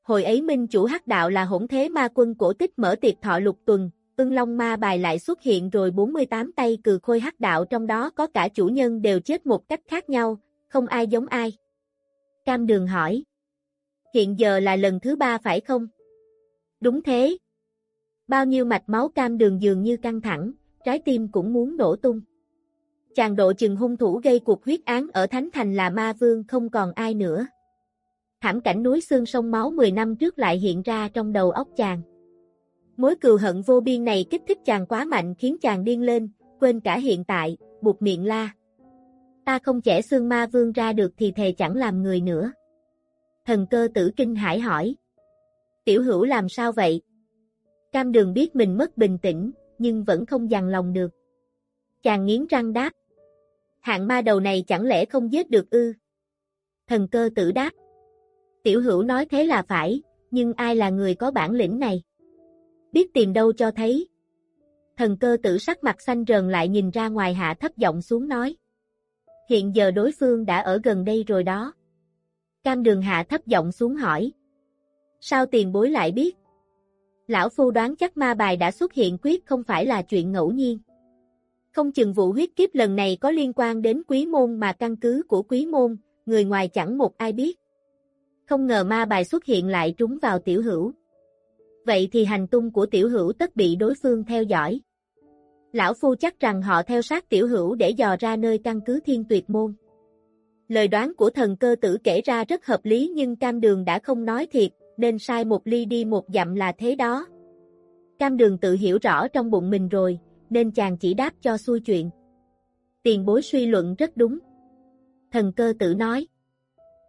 Hồi ấy minh chủ hắc đạo là hỗn thế ma quân cổ tích mở tiệc thọ lục tuần, ưng long ma bài lại xuất hiện rồi 48 tay cừ khôi hắc đạo trong đó có cả chủ nhân đều chết một cách khác nhau, không ai giống ai. Cam đường hỏi. Hiện giờ là lần thứ ba phải không? Đúng thế. Bao nhiêu mạch máu cam đường dường như căng thẳng, trái tim cũng muốn nổ tung. Chàng độ chừng hung thủ gây cuộc huyết án ở Thánh Thành là ma vương không còn ai nữa. Thảm cảnh núi xương sông máu 10 năm trước lại hiện ra trong đầu óc chàng. Mối cừu hận vô biên này kích thích chàng quá mạnh khiến chàng điên lên, quên cả hiện tại, buộc miệng la. Ta không trẻ xương ma vương ra được thì thề chẳng làm người nữa. Thần cơ tử kinh hải hỏi. Tiểu hữu làm sao vậy? Cam đường biết mình mất bình tĩnh, nhưng vẫn không dằn lòng được. Chàng nghiến răng đáp. Hạng ma đầu này chẳng lẽ không giết được ư? Thần cơ tử đáp. Tiểu hữu nói thế là phải, nhưng ai là người có bản lĩnh này? Biết tìm đâu cho thấy. Thần cơ tử sắc mặt xanh rờn lại nhìn ra ngoài hạ thấp giọng xuống nói. Hiện giờ đối phương đã ở gần đây rồi đó. Cam đường hạ thấp giọng xuống hỏi. Sao tiền bối lại biết? Lão Phu đoán chắc ma bài đã xuất hiện quyết không phải là chuyện ngẫu nhiên. Không chừng vụ huyết kiếp lần này có liên quan đến quý môn mà căn cứ của quý môn, người ngoài chẳng một ai biết. Không ngờ ma bài xuất hiện lại trúng vào tiểu hữu. Vậy thì hành tung của tiểu hữu tất bị đối phương theo dõi. Lão Phu chắc rằng họ theo sát tiểu hữu để dò ra nơi căn cứ thiên tuyệt môn. Lời đoán của thần cơ tử kể ra rất hợp lý nhưng cam đường đã không nói thiệt, nên sai một ly đi một dặm là thế đó. Cam đường tự hiểu rõ trong bụng mình rồi, nên chàng chỉ đáp cho xuôi chuyện. Tiền bối suy luận rất đúng. Thần cơ tử nói.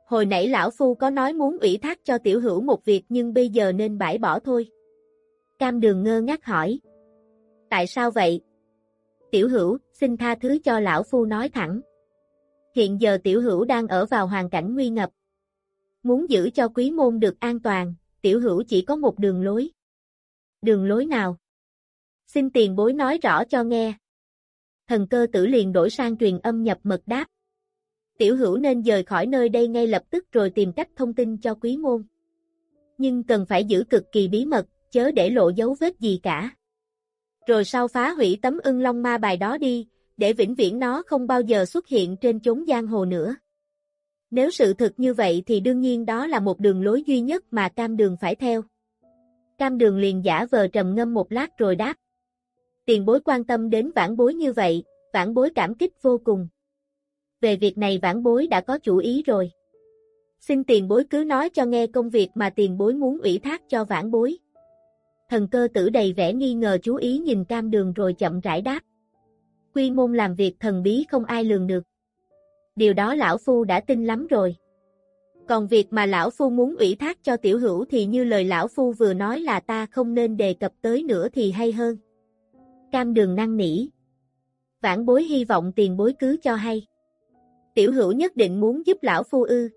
Hồi nãy lão phu có nói muốn ủy thác cho tiểu hữu một việc nhưng bây giờ nên bãi bỏ thôi. Cam đường ngơ ngác hỏi. Tại sao vậy? Tiểu hữu, xin tha thứ cho lão phu nói thẳng. Hiện giờ tiểu hữu đang ở vào hoàn cảnh nguy ngập. Muốn giữ cho quý môn được an toàn, tiểu hữu chỉ có một đường lối. Đường lối nào? Xin tiền bối nói rõ cho nghe. Thần cơ tử liền đổi sang truyền âm nhập mật đáp. Tiểu hữu nên rời khỏi nơi đây ngay lập tức rồi tìm cách thông tin cho quý ngôn. Nhưng cần phải giữ cực kỳ bí mật, chớ để lộ dấu vết gì cả. Rồi sau phá hủy tấm ưng long ma bài đó đi, để vĩnh viễn nó không bao giờ xuất hiện trên chốn giang hồ nữa. Nếu sự thật như vậy thì đương nhiên đó là một đường lối duy nhất mà cam đường phải theo. Cam đường liền giả vờ trầm ngâm một lát rồi đáp. Tiền bối quan tâm đến vãn bối như vậy, vãn bối cảm kích vô cùng. Về việc này vãn bối đã có chủ ý rồi. Xin tiền bối cứ nói cho nghe công việc mà tiền bối muốn ủy thác cho vãn bối. Thần cơ tử đầy vẻ nghi ngờ chú ý nhìn cam đường rồi chậm rãi đáp. Quy môn làm việc thần bí không ai lường được. Điều đó lão phu đã tin lắm rồi. Còn việc mà lão phu muốn ủy thác cho tiểu hữu thì như lời lão phu vừa nói là ta không nên đề cập tới nữa thì hay hơn. Cam đường năng nỉ. Vãn bối hy vọng tiền bối cứ cho hay. Tiểu hữu nhất định muốn giúp lão phu ư.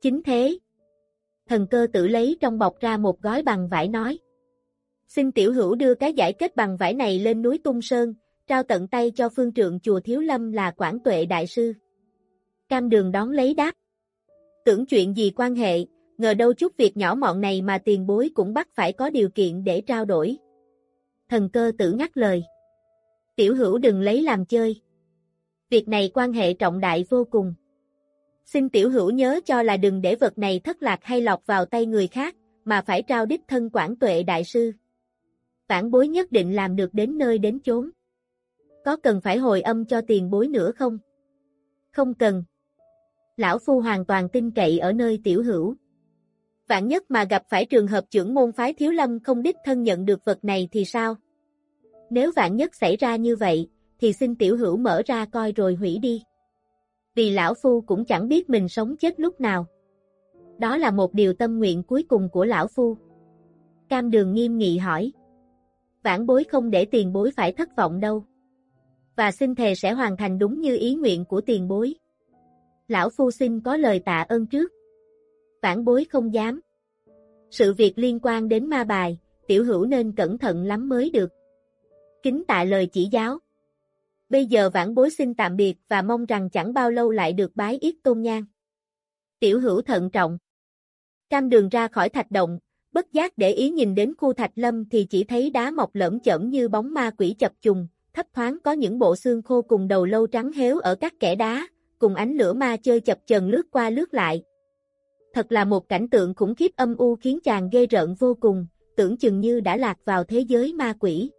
Chính thế. Thần cơ tự lấy trong bọc ra một gói bằng vải nói. Xin tiểu hữu đưa cái giải kết bằng vải này lên núi Tung Sơn, trao tận tay cho phương trượng chùa Thiếu Lâm là Quảng Tuệ Đại Sư. Cam đường đón lấy đáp. Tưởng chuyện gì quan hệ, ngờ đâu chút việc nhỏ mọn này mà tiền bối cũng bắt phải có điều kiện để trao đổi. Thần cơ tử ngắt lời. Tiểu hữu đừng lấy làm chơi. Việc này quan hệ trọng đại vô cùng. Xin tiểu hữu nhớ cho là đừng để vật này thất lạc hay lọt vào tay người khác, mà phải trao đích thân quảng tuệ đại sư. Vãn bối nhất định làm được đến nơi đến chốn. Có cần phải hồi âm cho tiền bối nữa không? Không cần. Lão Phu hoàn toàn tin cậy ở nơi tiểu hữu. Vạn nhất mà gặp phải trường hợp trưởng môn phái thiếu lâm không đích thân nhận được vật này thì sao? Nếu vạn nhất xảy ra như vậy, thì xin tiểu hữu mở ra coi rồi hủy đi. Vì lão phu cũng chẳng biết mình sống chết lúc nào. Đó là một điều tâm nguyện cuối cùng của lão phu. Cam đường nghiêm nghị hỏi. Vãn bối không để tiền bối phải thất vọng đâu. Và xin thề sẽ hoàn thành đúng như ý nguyện của tiền bối. Lão phu xin có lời tạ ơn trước. Vãn bối không dám. Sự việc liên quan đến ma bài, tiểu hữu nên cẩn thận lắm mới được. Kính tạ lời chỉ giáo. Bây giờ vãn bối xin tạm biệt và mong rằng chẳng bao lâu lại được bái yết tôn nhang. Tiểu hữu thận trọng. Cam đường ra khỏi thạch động, bất giác để ý nhìn đến khu thạch lâm thì chỉ thấy đá mọc lởm chởm như bóng ma quỷ chập trùng, thấp thoáng có những bộ xương khô cùng đầu lâu trắng héo ở các kẽ đá, cùng ánh lửa ma chơi chập chờn lướt qua lướt lại. Thật là một cảnh tượng khủng khiếp âm u khiến chàng ghê rợn vô cùng, tưởng chừng như đã lạc vào thế giới ma quỷ.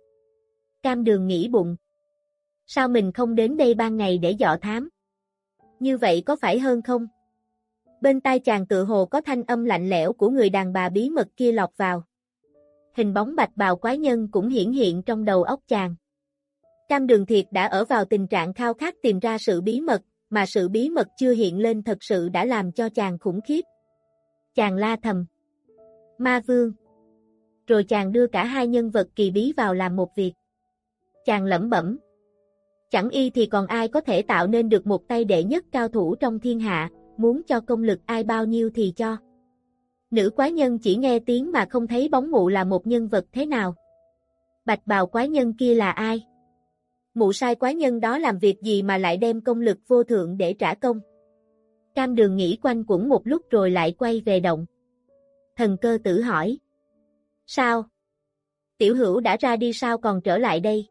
Cam đường nghĩ bụng. Sao mình không đến đây ban ngày để dọ thám? Như vậy có phải hơn không? Bên tai chàng tự hồ có thanh âm lạnh lẽo của người đàn bà bí mật kia lọt vào. Hình bóng bạch bào quái nhân cũng hiển hiện trong đầu óc chàng. Cam đường thiệt đã ở vào tình trạng khao khát tìm ra sự bí mật, mà sự bí mật chưa hiện lên thật sự đã làm cho chàng khủng khiếp. Chàng la thầm. Ma vương. Rồi chàng đưa cả hai nhân vật kỳ bí vào làm một việc. Chàng lẩm bẩm. Chẳng y thì còn ai có thể tạo nên được một tay đệ nhất cao thủ trong thiên hạ, muốn cho công lực ai bao nhiêu thì cho. Nữ quái nhân chỉ nghe tiếng mà không thấy bóng mụ là một nhân vật thế nào. Bạch bào quái nhân kia là ai? Mụ sai quái nhân đó làm việc gì mà lại đem công lực vô thượng để trả công? Cam đường nghĩ quanh cũng một lúc rồi lại quay về động. Thần cơ tử hỏi. Sao? Tiểu hữu đã ra đi sao còn trở lại đây?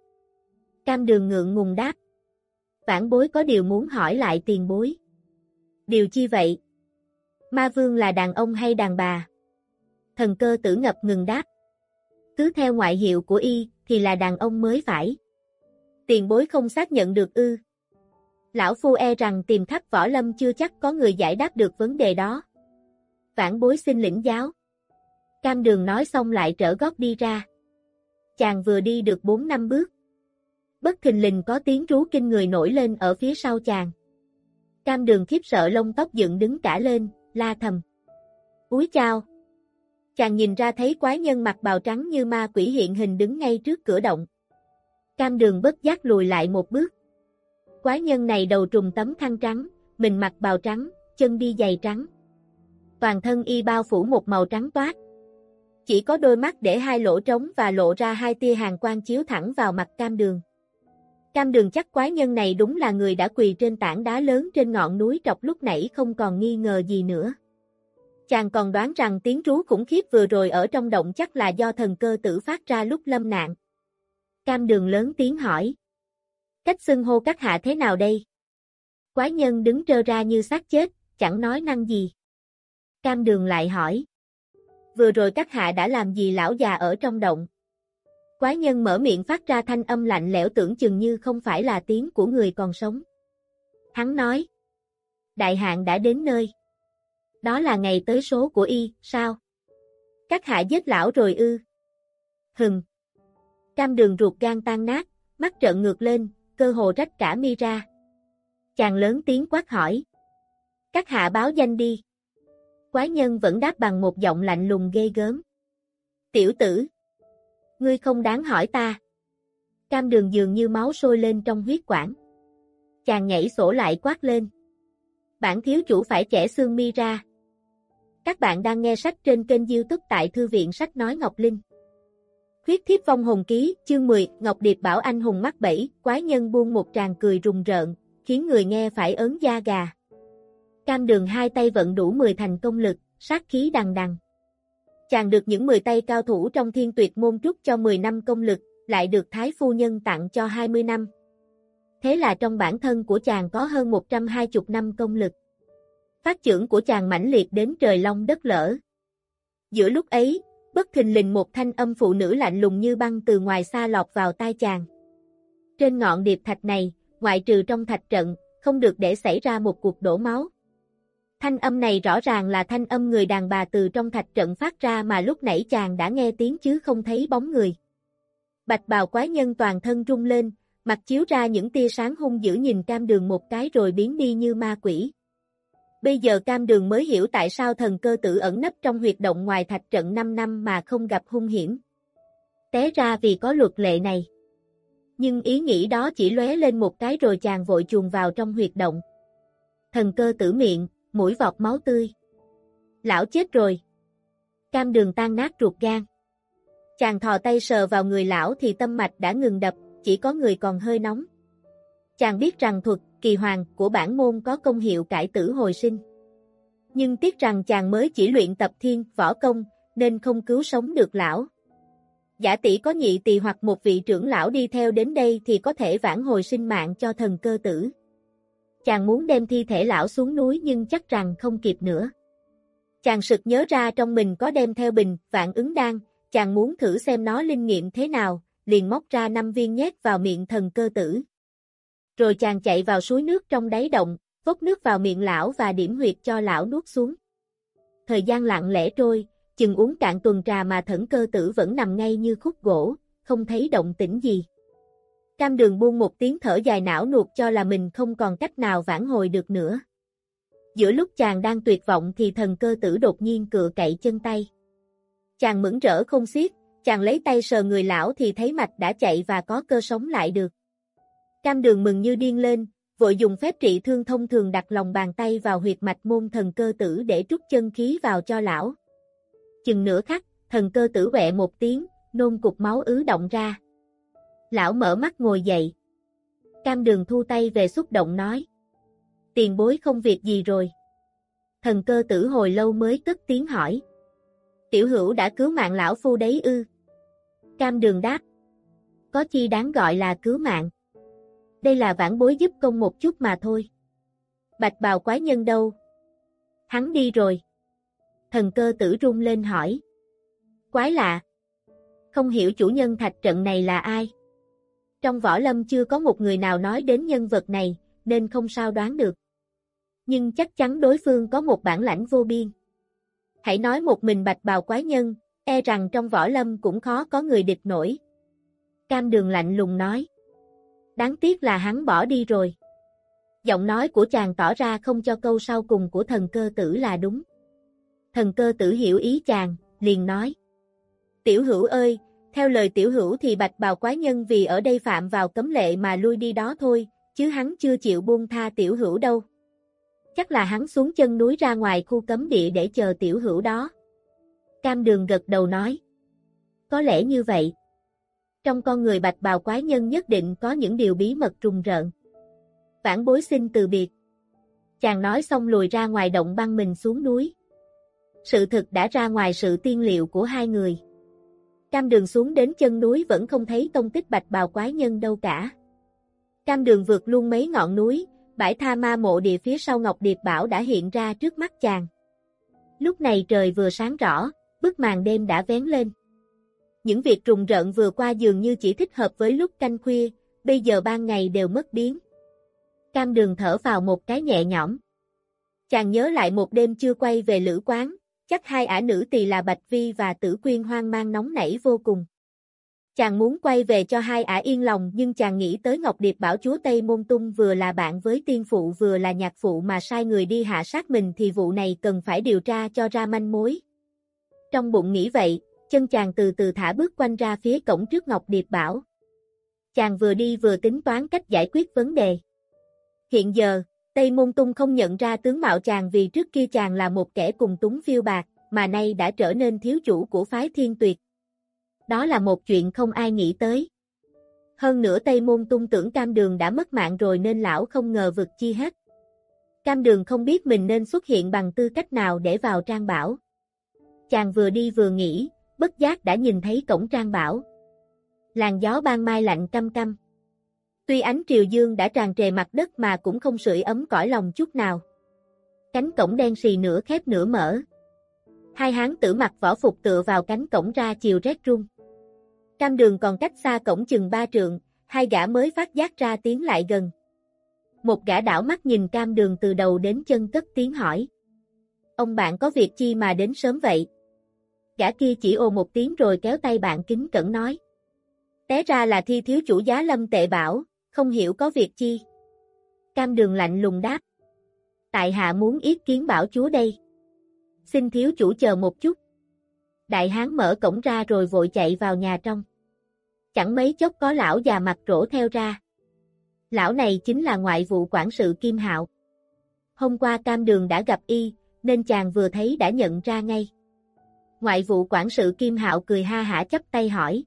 Cam đường ngượng ngùng đáp. Vãn bối có điều muốn hỏi lại tiền bối. Điều chi vậy? Ma vương là đàn ông hay đàn bà? Thần cơ tử ngập ngừng đáp. Cứ theo ngoại hiệu của y, thì là đàn ông mới phải. Tiền bối không xác nhận được ư. Lão Phu e rằng tìm khắp võ lâm chưa chắc có người giải đáp được vấn đề đó. Vãn bối xin lĩnh giáo. Cam đường nói xong lại trở gót đi ra. Chàng vừa đi được 4 năm bước. Bất thình lình có tiếng rú kinh người nổi lên ở phía sau chàng. Cam đường khiếp sợ lông tóc dựng đứng cả lên, la thầm. Úi chao! Chàng nhìn ra thấy quái nhân mặc bào trắng như ma quỷ hiện hình đứng ngay trước cửa động. Cam đường bất giác lùi lại một bước. Quái nhân này đầu trùng tấm khăn trắng, mình mặc bào trắng, chân đi giày trắng. Toàn thân y bao phủ một màu trắng toát. Chỉ có đôi mắt để hai lỗ trống và lộ ra hai tia hàng quang chiếu thẳng vào mặt cam đường. Cam đường chắc quái nhân này đúng là người đã quỳ trên tảng đá lớn trên ngọn núi trọc lúc nãy không còn nghi ngờ gì nữa. Chàng còn đoán rằng tiếng rú khủng khiếp vừa rồi ở trong động chắc là do thần cơ tử phát ra lúc lâm nạn. Cam đường lớn tiếng hỏi. Cách xưng hô các hạ thế nào đây? Quái nhân đứng trơ ra như xác chết, chẳng nói năng gì. Cam đường lại hỏi. Vừa rồi các hạ đã làm gì lão già ở trong động? Quái nhân mở miệng phát ra thanh âm lạnh lẽo tưởng chừng như không phải là tiếng của người còn sống. Hắn nói. Đại hạn đã đến nơi. Đó là ngày tới số của y, sao? Các hạ giết lão rồi ư? Hừng. Cam đường ruột gan tan nát, mắt trợn ngược lên, cơ hồ rách cả mi ra. Chàng lớn tiếng quát hỏi. Các hạ báo danh đi. Quái nhân vẫn đáp bằng một giọng lạnh lùng ghê gớm. Tiểu tử. Ngươi không đáng hỏi ta. Cam đường dường như máu sôi lên trong huyết quản. Chàng nhảy sổ lại quát lên. Bản thiếu chủ phải trẻ xương mi ra. Các bạn đang nghe sách trên kênh youtube tại Thư viện Sách Nói Ngọc Linh. Khuyết thiếp vong hồn ký, chương 10, Ngọc Điệp bảo anh hùng mắc bẫy, quái nhân buông một tràng cười rùng rợn, khiến người nghe phải ớn da gà. Cam đường hai tay vận đủ 10 thành công lực, sát khí đằng đằng. Chàng được những 10 tay cao thủ trong thiên tuyệt môn trúc cho 10 năm công lực, lại được Thái Phu Nhân tặng cho 20 năm. Thế là trong bản thân của chàng có hơn 120 năm công lực. Phát trưởng của chàng mãnh liệt đến trời long đất lỡ. Giữa lúc ấy, bất thình lình một thanh âm phụ nữ lạnh lùng như băng từ ngoài xa lọt vào tai chàng. Trên ngọn điệp thạch này, ngoại trừ trong thạch trận, không được để xảy ra một cuộc đổ máu. Thanh âm này rõ ràng là thanh âm người đàn bà từ trong thạch trận phát ra mà lúc nãy chàng đã nghe tiếng chứ không thấy bóng người. Bạch bào quái nhân toàn thân rung lên, mặt chiếu ra những tia sáng hung dữ nhìn cam đường một cái rồi biến đi như ma quỷ. Bây giờ cam đường mới hiểu tại sao thần cơ tử ẩn nấp trong huyệt động ngoài thạch trận 5 năm mà không gặp hung hiểm. Té ra vì có luật lệ này. Nhưng ý nghĩ đó chỉ lóe lên một cái rồi chàng vội chuồn vào trong huyệt động. Thần cơ tử miệng, mũi vọt máu tươi. Lão chết rồi. Cam đường tan nát ruột gan. Chàng thò tay sờ vào người lão thì tâm mạch đã ngừng đập, chỉ có người còn hơi nóng. Chàng biết rằng thuật, kỳ hoàng của bản môn có công hiệu cải tử hồi sinh. Nhưng tiếc rằng chàng mới chỉ luyện tập thiên, võ công, nên không cứu sống được lão. Giả tỷ có nhị tỳ hoặc một vị trưởng lão đi theo đến đây thì có thể vãn hồi sinh mạng cho thần cơ tử. Chàng muốn đem thi thể lão xuống núi nhưng chắc rằng không kịp nữa. Chàng sực nhớ ra trong mình có đem theo bình, vạn ứng đan, chàng muốn thử xem nó linh nghiệm thế nào, liền móc ra năm viên nhét vào miệng thần cơ tử. Rồi chàng chạy vào suối nước trong đáy động, vốc nước vào miệng lão và điểm huyệt cho lão nuốt xuống. Thời gian lặng lẽ trôi, chừng uống cạn tuần trà mà thẩn cơ tử vẫn nằm ngay như khúc gỗ, không thấy động tĩnh gì. Cam đường buông một tiếng thở dài não nuột cho là mình không còn cách nào vãn hồi được nữa. Giữa lúc chàng đang tuyệt vọng thì thần cơ tử đột nhiên cựa cậy chân tay. Chàng mững rỡ không xiết, chàng lấy tay sờ người lão thì thấy mạch đã chạy và có cơ sống lại được. Cam đường mừng như điên lên, vội dùng phép trị thương thông thường đặt lòng bàn tay vào huyệt mạch môn thần cơ tử để trút chân khí vào cho lão. Chừng nửa khắc, thần cơ tử quẹ một tiếng, nôn cục máu ứ động ra. Lão mở mắt ngồi dậy. Cam đường thu tay về xúc động nói. Tiền bối không việc gì rồi. Thần cơ tử hồi lâu mới cất tiếng hỏi. Tiểu hữu đã cứu mạng lão phu đấy ư. Cam đường đáp. Có chi đáng gọi là cứu mạng. Đây là vãn bối giúp công một chút mà thôi. Bạch bào quái nhân đâu? Hắn đi rồi. Thần cơ tử rung lên hỏi. Quái lạ. Không hiểu chủ nhân thạch trận này là ai? Trong võ lâm chưa có một người nào nói đến nhân vật này, nên không sao đoán được. Nhưng chắc chắn đối phương có một bản lãnh vô biên. Hãy nói một mình bạch bào quái nhân, E rằng trong võ lâm cũng khó có người địch nổi. Cam đường lạnh lùng nói. Đáng tiếc là hắn bỏ đi rồi. Giọng nói của chàng tỏ ra không cho câu sau cùng của thần cơ tử là đúng. Thần cơ tử hiểu ý chàng, liền nói. Tiểu hữu ơi, theo lời tiểu hữu thì bạch bào quái nhân vì ở đây phạm vào cấm lệ mà lui đi đó thôi, chứ hắn chưa chịu buông tha tiểu hữu đâu. Chắc là hắn xuống chân núi ra ngoài khu cấm địa để chờ tiểu hữu đó. Cam đường gật đầu nói. Có lẽ như vậy. Trong con người bạch bào quái nhân nhất định có những điều bí mật trùng rợn. Vãn bối xin từ biệt. Chàng nói xong lùi ra ngoài động băng mình xuống núi. Sự thực đã ra ngoài sự tiên liệu của hai người. Cam đường xuống đến chân núi vẫn không thấy tông tích bạch bào quái nhân đâu cả. Cam đường vượt luôn mấy ngọn núi, bãi tha ma mộ địa phía sau Ngọc Điệp Bảo đã hiện ra trước mắt chàng. Lúc này trời vừa sáng rõ, bức màn đêm đã vén lên. Những việc trùng rợn vừa qua dường như chỉ thích hợp với lúc canh khuya, bây giờ ban ngày đều mất biến. Cam đường thở vào một cái nhẹ nhõm. Chàng nhớ lại một đêm chưa quay về lữ quán, chắc hai ả nữ tỳ là Bạch Vi và Tử Quyên hoang mang nóng nảy vô cùng. Chàng muốn quay về cho hai ả yên lòng nhưng chàng nghĩ tới Ngọc Điệp bảo chúa Tây Môn Tung vừa là bạn với tiên phụ vừa là nhạc phụ mà sai người đi hạ sát mình thì vụ này cần phải điều tra cho ra manh mối. Trong bụng nghĩ vậy, chân chàng từ từ thả bước quanh ra phía cổng trước Ngọc Điệp bảo. Chàng vừa đi vừa tính toán cách giải quyết vấn đề. Hiện giờ, Tây Môn Tung không nhận ra tướng mạo chàng vì trước kia chàng là một kẻ cùng túng phiêu bạc, mà nay đã trở nên thiếu chủ của phái thiên tuyệt. Đó là một chuyện không ai nghĩ tới. Hơn nữa Tây Môn Tung tưởng Cam Đường đã mất mạng rồi nên lão không ngờ vực chi hết. Cam Đường không biết mình nên xuất hiện bằng tư cách nào để vào trang bảo. Chàng vừa đi vừa nghĩ, bất giác đã nhìn thấy cổng trang bảo. Làn gió ban mai lạnh căm căm. Tuy ánh triều dương đã tràn trề mặt đất mà cũng không sưởi ấm cõi lòng chút nào. Cánh cổng đen xì nửa khép nửa mở. Hai hán tử mặc võ phục tựa vào cánh cổng ra chiều rét rung. Cam đường còn cách xa cổng chừng ba trượng, hai gã mới phát giác ra tiến lại gần. Một gã đảo mắt nhìn cam đường từ đầu đến chân cất tiếng hỏi. Ông bạn có việc chi mà đến sớm vậy? Gã kia chỉ ồ một tiếng rồi kéo tay bạn kính cẩn nói. Té ra là thi thiếu chủ giá lâm tệ bảo, không hiểu có việc chi. Cam đường lạnh lùng đáp. Tại hạ muốn yết kiến bảo chúa đây. Xin thiếu chủ chờ một chút. Đại hán mở cổng ra rồi vội chạy vào nhà trong. Chẳng mấy chốc có lão già mặt rỗ theo ra. Lão này chính là ngoại vụ quản sự Kim Hạo. Hôm qua cam đường đã gặp y, nên chàng vừa thấy đã nhận ra ngay. Ngoại vụ quản sự Kim Hạo cười ha hả chấp tay hỏi.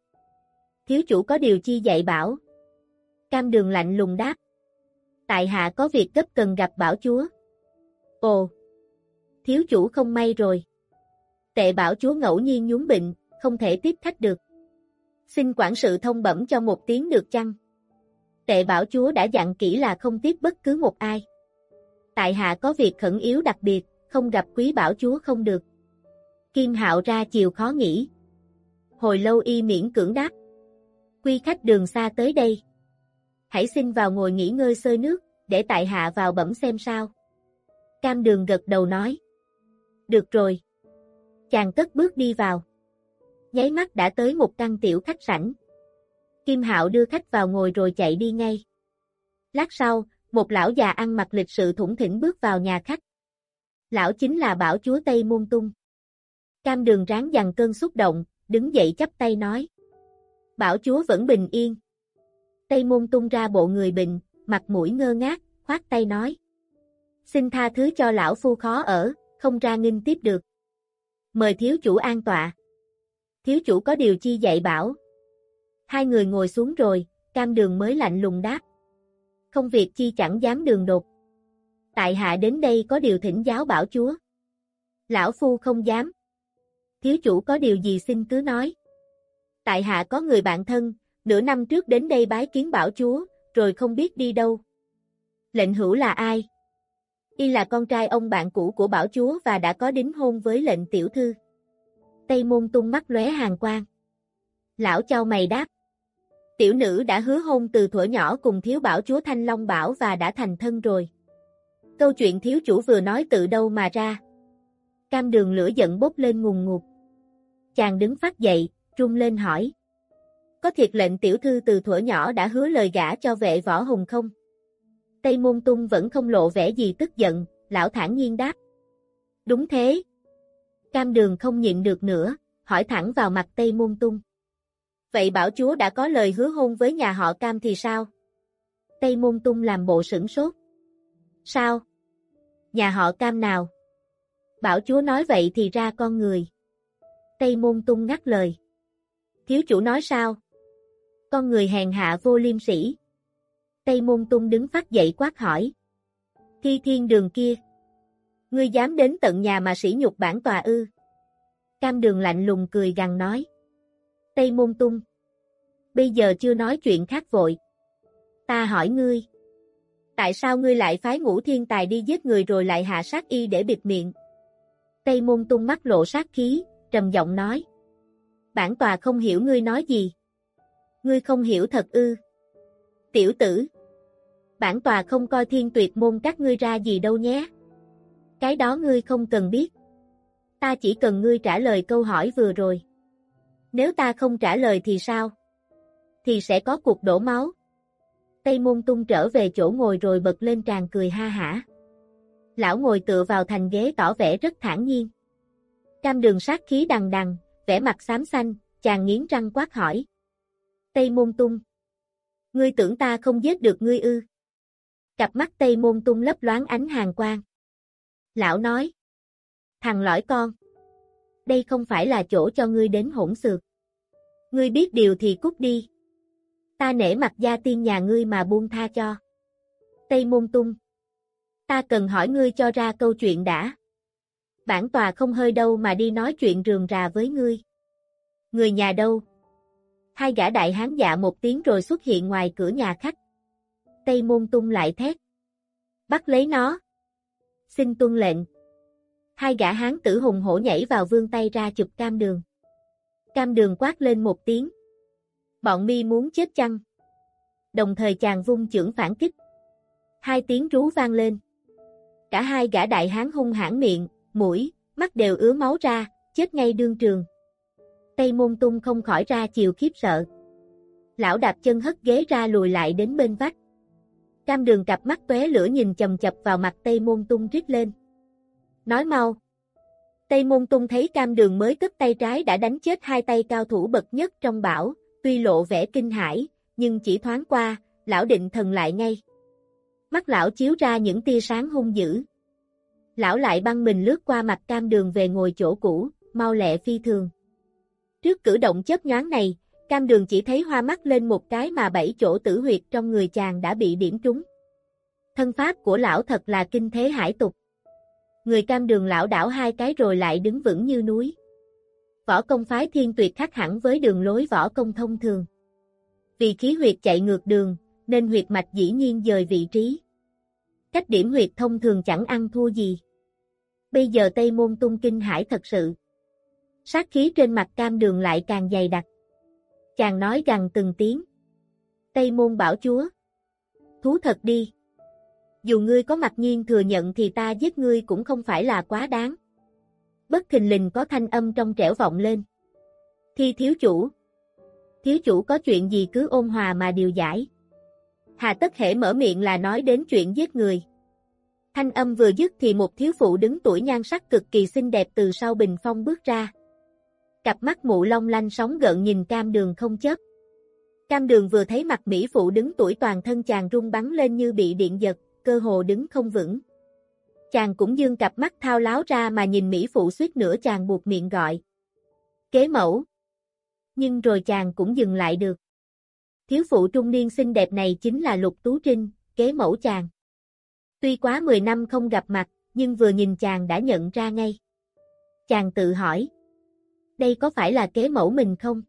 Thiếu chủ có điều chi dạy bảo? Cam đường lạnh lùng đáp. Tại hạ có việc cấp cần gặp bảo chúa. Ồ! Thiếu chủ không may rồi. Tệ bảo chúa ngẫu nhiên nhún bệnh, không thể tiếp khách được. Xin quản sự thông bẩm cho một tiếng được chăng? Tệ bảo chúa đã dặn kỹ là không tiếp bất cứ một ai. Tại hạ có việc khẩn yếu đặc biệt, không gặp quý bảo chúa không được. Kim hạo ra chiều khó nghĩ. Hồi lâu y miễn cưỡng đáp. Quy khách đường xa tới đây. Hãy xin vào ngồi nghỉ ngơi sơi nước, để tại hạ vào bẩm xem sao. Cam đường gật đầu nói. Được rồi. Chàng cất bước đi vào. Nháy mắt đã tới một căn tiểu khách sảnh. Kim Hạo đưa khách vào ngồi rồi chạy đi ngay. Lát sau, một lão già ăn mặc lịch sự thủng thỉnh bước vào nhà khách. Lão chính là bảo chúa Tây Môn Tung. Cam đường ráng dằn cơn xúc động, đứng dậy chắp tay nói. Bảo chúa vẫn bình yên. Tây môn tung ra bộ người bình, mặt mũi ngơ ngác, khoát tay nói. Xin tha thứ cho lão phu khó ở, không ra nghinh tiếp được. Mời thiếu chủ an tọa. Thiếu chủ có điều chi dạy bảo. Hai người ngồi xuống rồi, cam đường mới lạnh lùng đáp. Không việc chi chẳng dám đường đột. Tại hạ đến đây có điều thỉnh giáo bảo chúa. Lão phu không dám. Thiếu chủ có điều gì xin cứ nói. Tại hạ có người bạn thân, nửa năm trước đến đây bái kiến bảo chúa, rồi không biết đi đâu. Lệnh hữu là ai? Y là con trai ông bạn cũ của bảo chúa và đã có đính hôn với lệnh tiểu thư. Tây môn tung mắt lóe hàng quang. Lão trao mày đáp. Tiểu nữ đã hứa hôn từ thuở nhỏ cùng thiếu bảo chúa Thanh Long Bảo và đã thành thân rồi. Câu chuyện thiếu chủ vừa nói từ đâu mà ra. Cam đường lửa giận bốc lên ngùng ngục. Chàng đứng phát dậy, trung lên hỏi. Có thiệt lệnh tiểu thư từ thuở nhỏ đã hứa lời gả cho vệ võ hùng không? Tây Môn Tung vẫn không lộ vẻ gì tức giận, lão thản nhiên đáp. Đúng thế. Cam đường không nhịn được nữa, hỏi thẳng vào mặt Tây Môn Tung. Vậy bảo chúa đã có lời hứa hôn với nhà họ Cam thì sao? Tây Môn Tung làm bộ sửng sốt. Sao? Nhà họ Cam nào? Bảo chúa nói vậy thì ra con người. Tây Môn Tung ngắt lời. Thiếu chủ nói sao? Con người hèn hạ vô liêm sỉ. Tây Môn Tung đứng phát dậy quát hỏi. Thi thiên đường kia. Ngươi dám đến tận nhà mà sỉ nhục bản tòa ư. Cam đường lạnh lùng cười gằn nói. Tây Môn Tung. Bây giờ chưa nói chuyện khác vội. Ta hỏi ngươi. Tại sao ngươi lại phái ngũ thiên tài đi giết người rồi lại hạ sát y để bịt miệng? Tây Môn Tung mắt lộ sát khí, trầm giọng nói. Bản tòa không hiểu ngươi nói gì. Ngươi không hiểu thật ư. Tiểu tử. Bản tòa không coi thiên tuyệt môn các ngươi ra gì đâu nhé. Cái đó ngươi không cần biết. Ta chỉ cần ngươi trả lời câu hỏi vừa rồi. Nếu ta không trả lời thì sao? Thì sẽ có cuộc đổ máu. Tây môn tung trở về chỗ ngồi rồi bật lên tràn cười ha hả. Lão ngồi tựa vào thành ghế tỏ vẻ rất thản nhiên. Cam đường sát khí đằng đằng, vẻ mặt xám xanh, chàng nghiến răng quát hỏi. Tây môn tung. Ngươi tưởng ta không giết được ngươi ư. Cặp mắt Tây môn tung lấp loáng ánh hàng quang. Lão nói. Thằng lõi con. Đây không phải là chỗ cho ngươi đến hỗn xược. Ngươi biết điều thì cút đi. Ta nể mặt gia tiên nhà ngươi mà buông tha cho. Tây môn tung. Ta cần hỏi ngươi cho ra câu chuyện đã. Bản tòa không hơi đâu mà đi nói chuyện rườm rà với ngươi. Người nhà đâu? Hai gã đại hán dạ một tiếng rồi xuất hiện ngoài cửa nhà khách. Tây môn tung lại thét. Bắt lấy nó. Xin tuân lệnh. Hai gã hán tử hùng hổ nhảy vào vương tay ra chụp cam đường. Cam đường quát lên một tiếng. Bọn mi muốn chết chăng? Đồng thời chàng vung chưởng phản kích. Hai tiếng rú vang lên. Cả hai gã đại hán hung hãn miệng, mũi, mắt đều ứa máu ra, chết ngay đương trường. Tây môn tung không khỏi ra chiều khiếp sợ. Lão đạp chân hất ghế ra lùi lại đến bên vách. Cam đường cặp mắt tóe lửa nhìn chầm chập vào mặt Tây môn tung rít lên. Nói mau. Tây môn tung thấy cam đường mới cất tay trái đã đánh chết hai tay cao thủ bậc nhất trong bão, tuy lộ vẻ kinh hãi, nhưng chỉ thoáng qua, lão định thần lại ngay. Mắt lão chiếu ra những tia sáng hung dữ. Lão lại băng mình lướt qua mặt cam đường về ngồi chỗ cũ, mau lẹ phi thường. Trước cử động chớp nhoáng này, cam đường chỉ thấy hoa mắt lên một cái mà bảy chỗ tử huyệt trong người chàng đã bị điểm trúng. Thân pháp của lão thật là kinh thế hải tục. Người cam đường lão đảo hai cái rồi lại đứng vững như núi. Võ công phái thiên tuyệt khác hẳn với đường lối võ công thông thường. Vì khí huyệt chạy ngược đường, nên huyệt mạch dĩ nhiên dời vị trí. Cách điểm huyệt thông thường chẳng ăn thua gì. Bây giờ Tây Môn tung kinh hải thật sự. Sát khí trên mặt cam đường lại càng dày đặc. Chàng nói gần từng tiếng. Tây Môn bảo chúa. Thú thật đi. Dù ngươi có mặt nhiên thừa nhận thì ta giết ngươi cũng không phải là quá đáng. Bất thình lình có thanh âm trong trẻo vọng lên. Thi thiếu chủ. Thiếu chủ có chuyện gì cứ ôn hòa mà điều giải. Hà tất hệ mở miệng là nói đến chuyện giết người. Thanh âm vừa dứt thì một thiếu phụ đứng tuổi nhan sắc cực kỳ xinh đẹp từ sau bình phong bước ra. Cặp mắt mụ long lanh sóng gợn nhìn cam đường không chớp. Cam đường vừa thấy mặt Mỹ phụ đứng tuổi toàn thân chàng rung bắn lên như bị điện giật, cơ hồ đứng không vững. Chàng cũng dương cặp mắt thao láo ra mà nhìn Mỹ phụ suýt nữa chàng buộc miệng gọi. Kế mẫu. Nhưng rồi chàng cũng dừng lại được. Thiếu phụ trung niên xinh đẹp này chính là Lục Tú Trinh, kế mẫu chàng. Tuy quá 10 năm không gặp mặt, nhưng vừa nhìn chàng đã nhận ra ngay. Chàng tự hỏi. Đây có phải là kế mẫu mình không?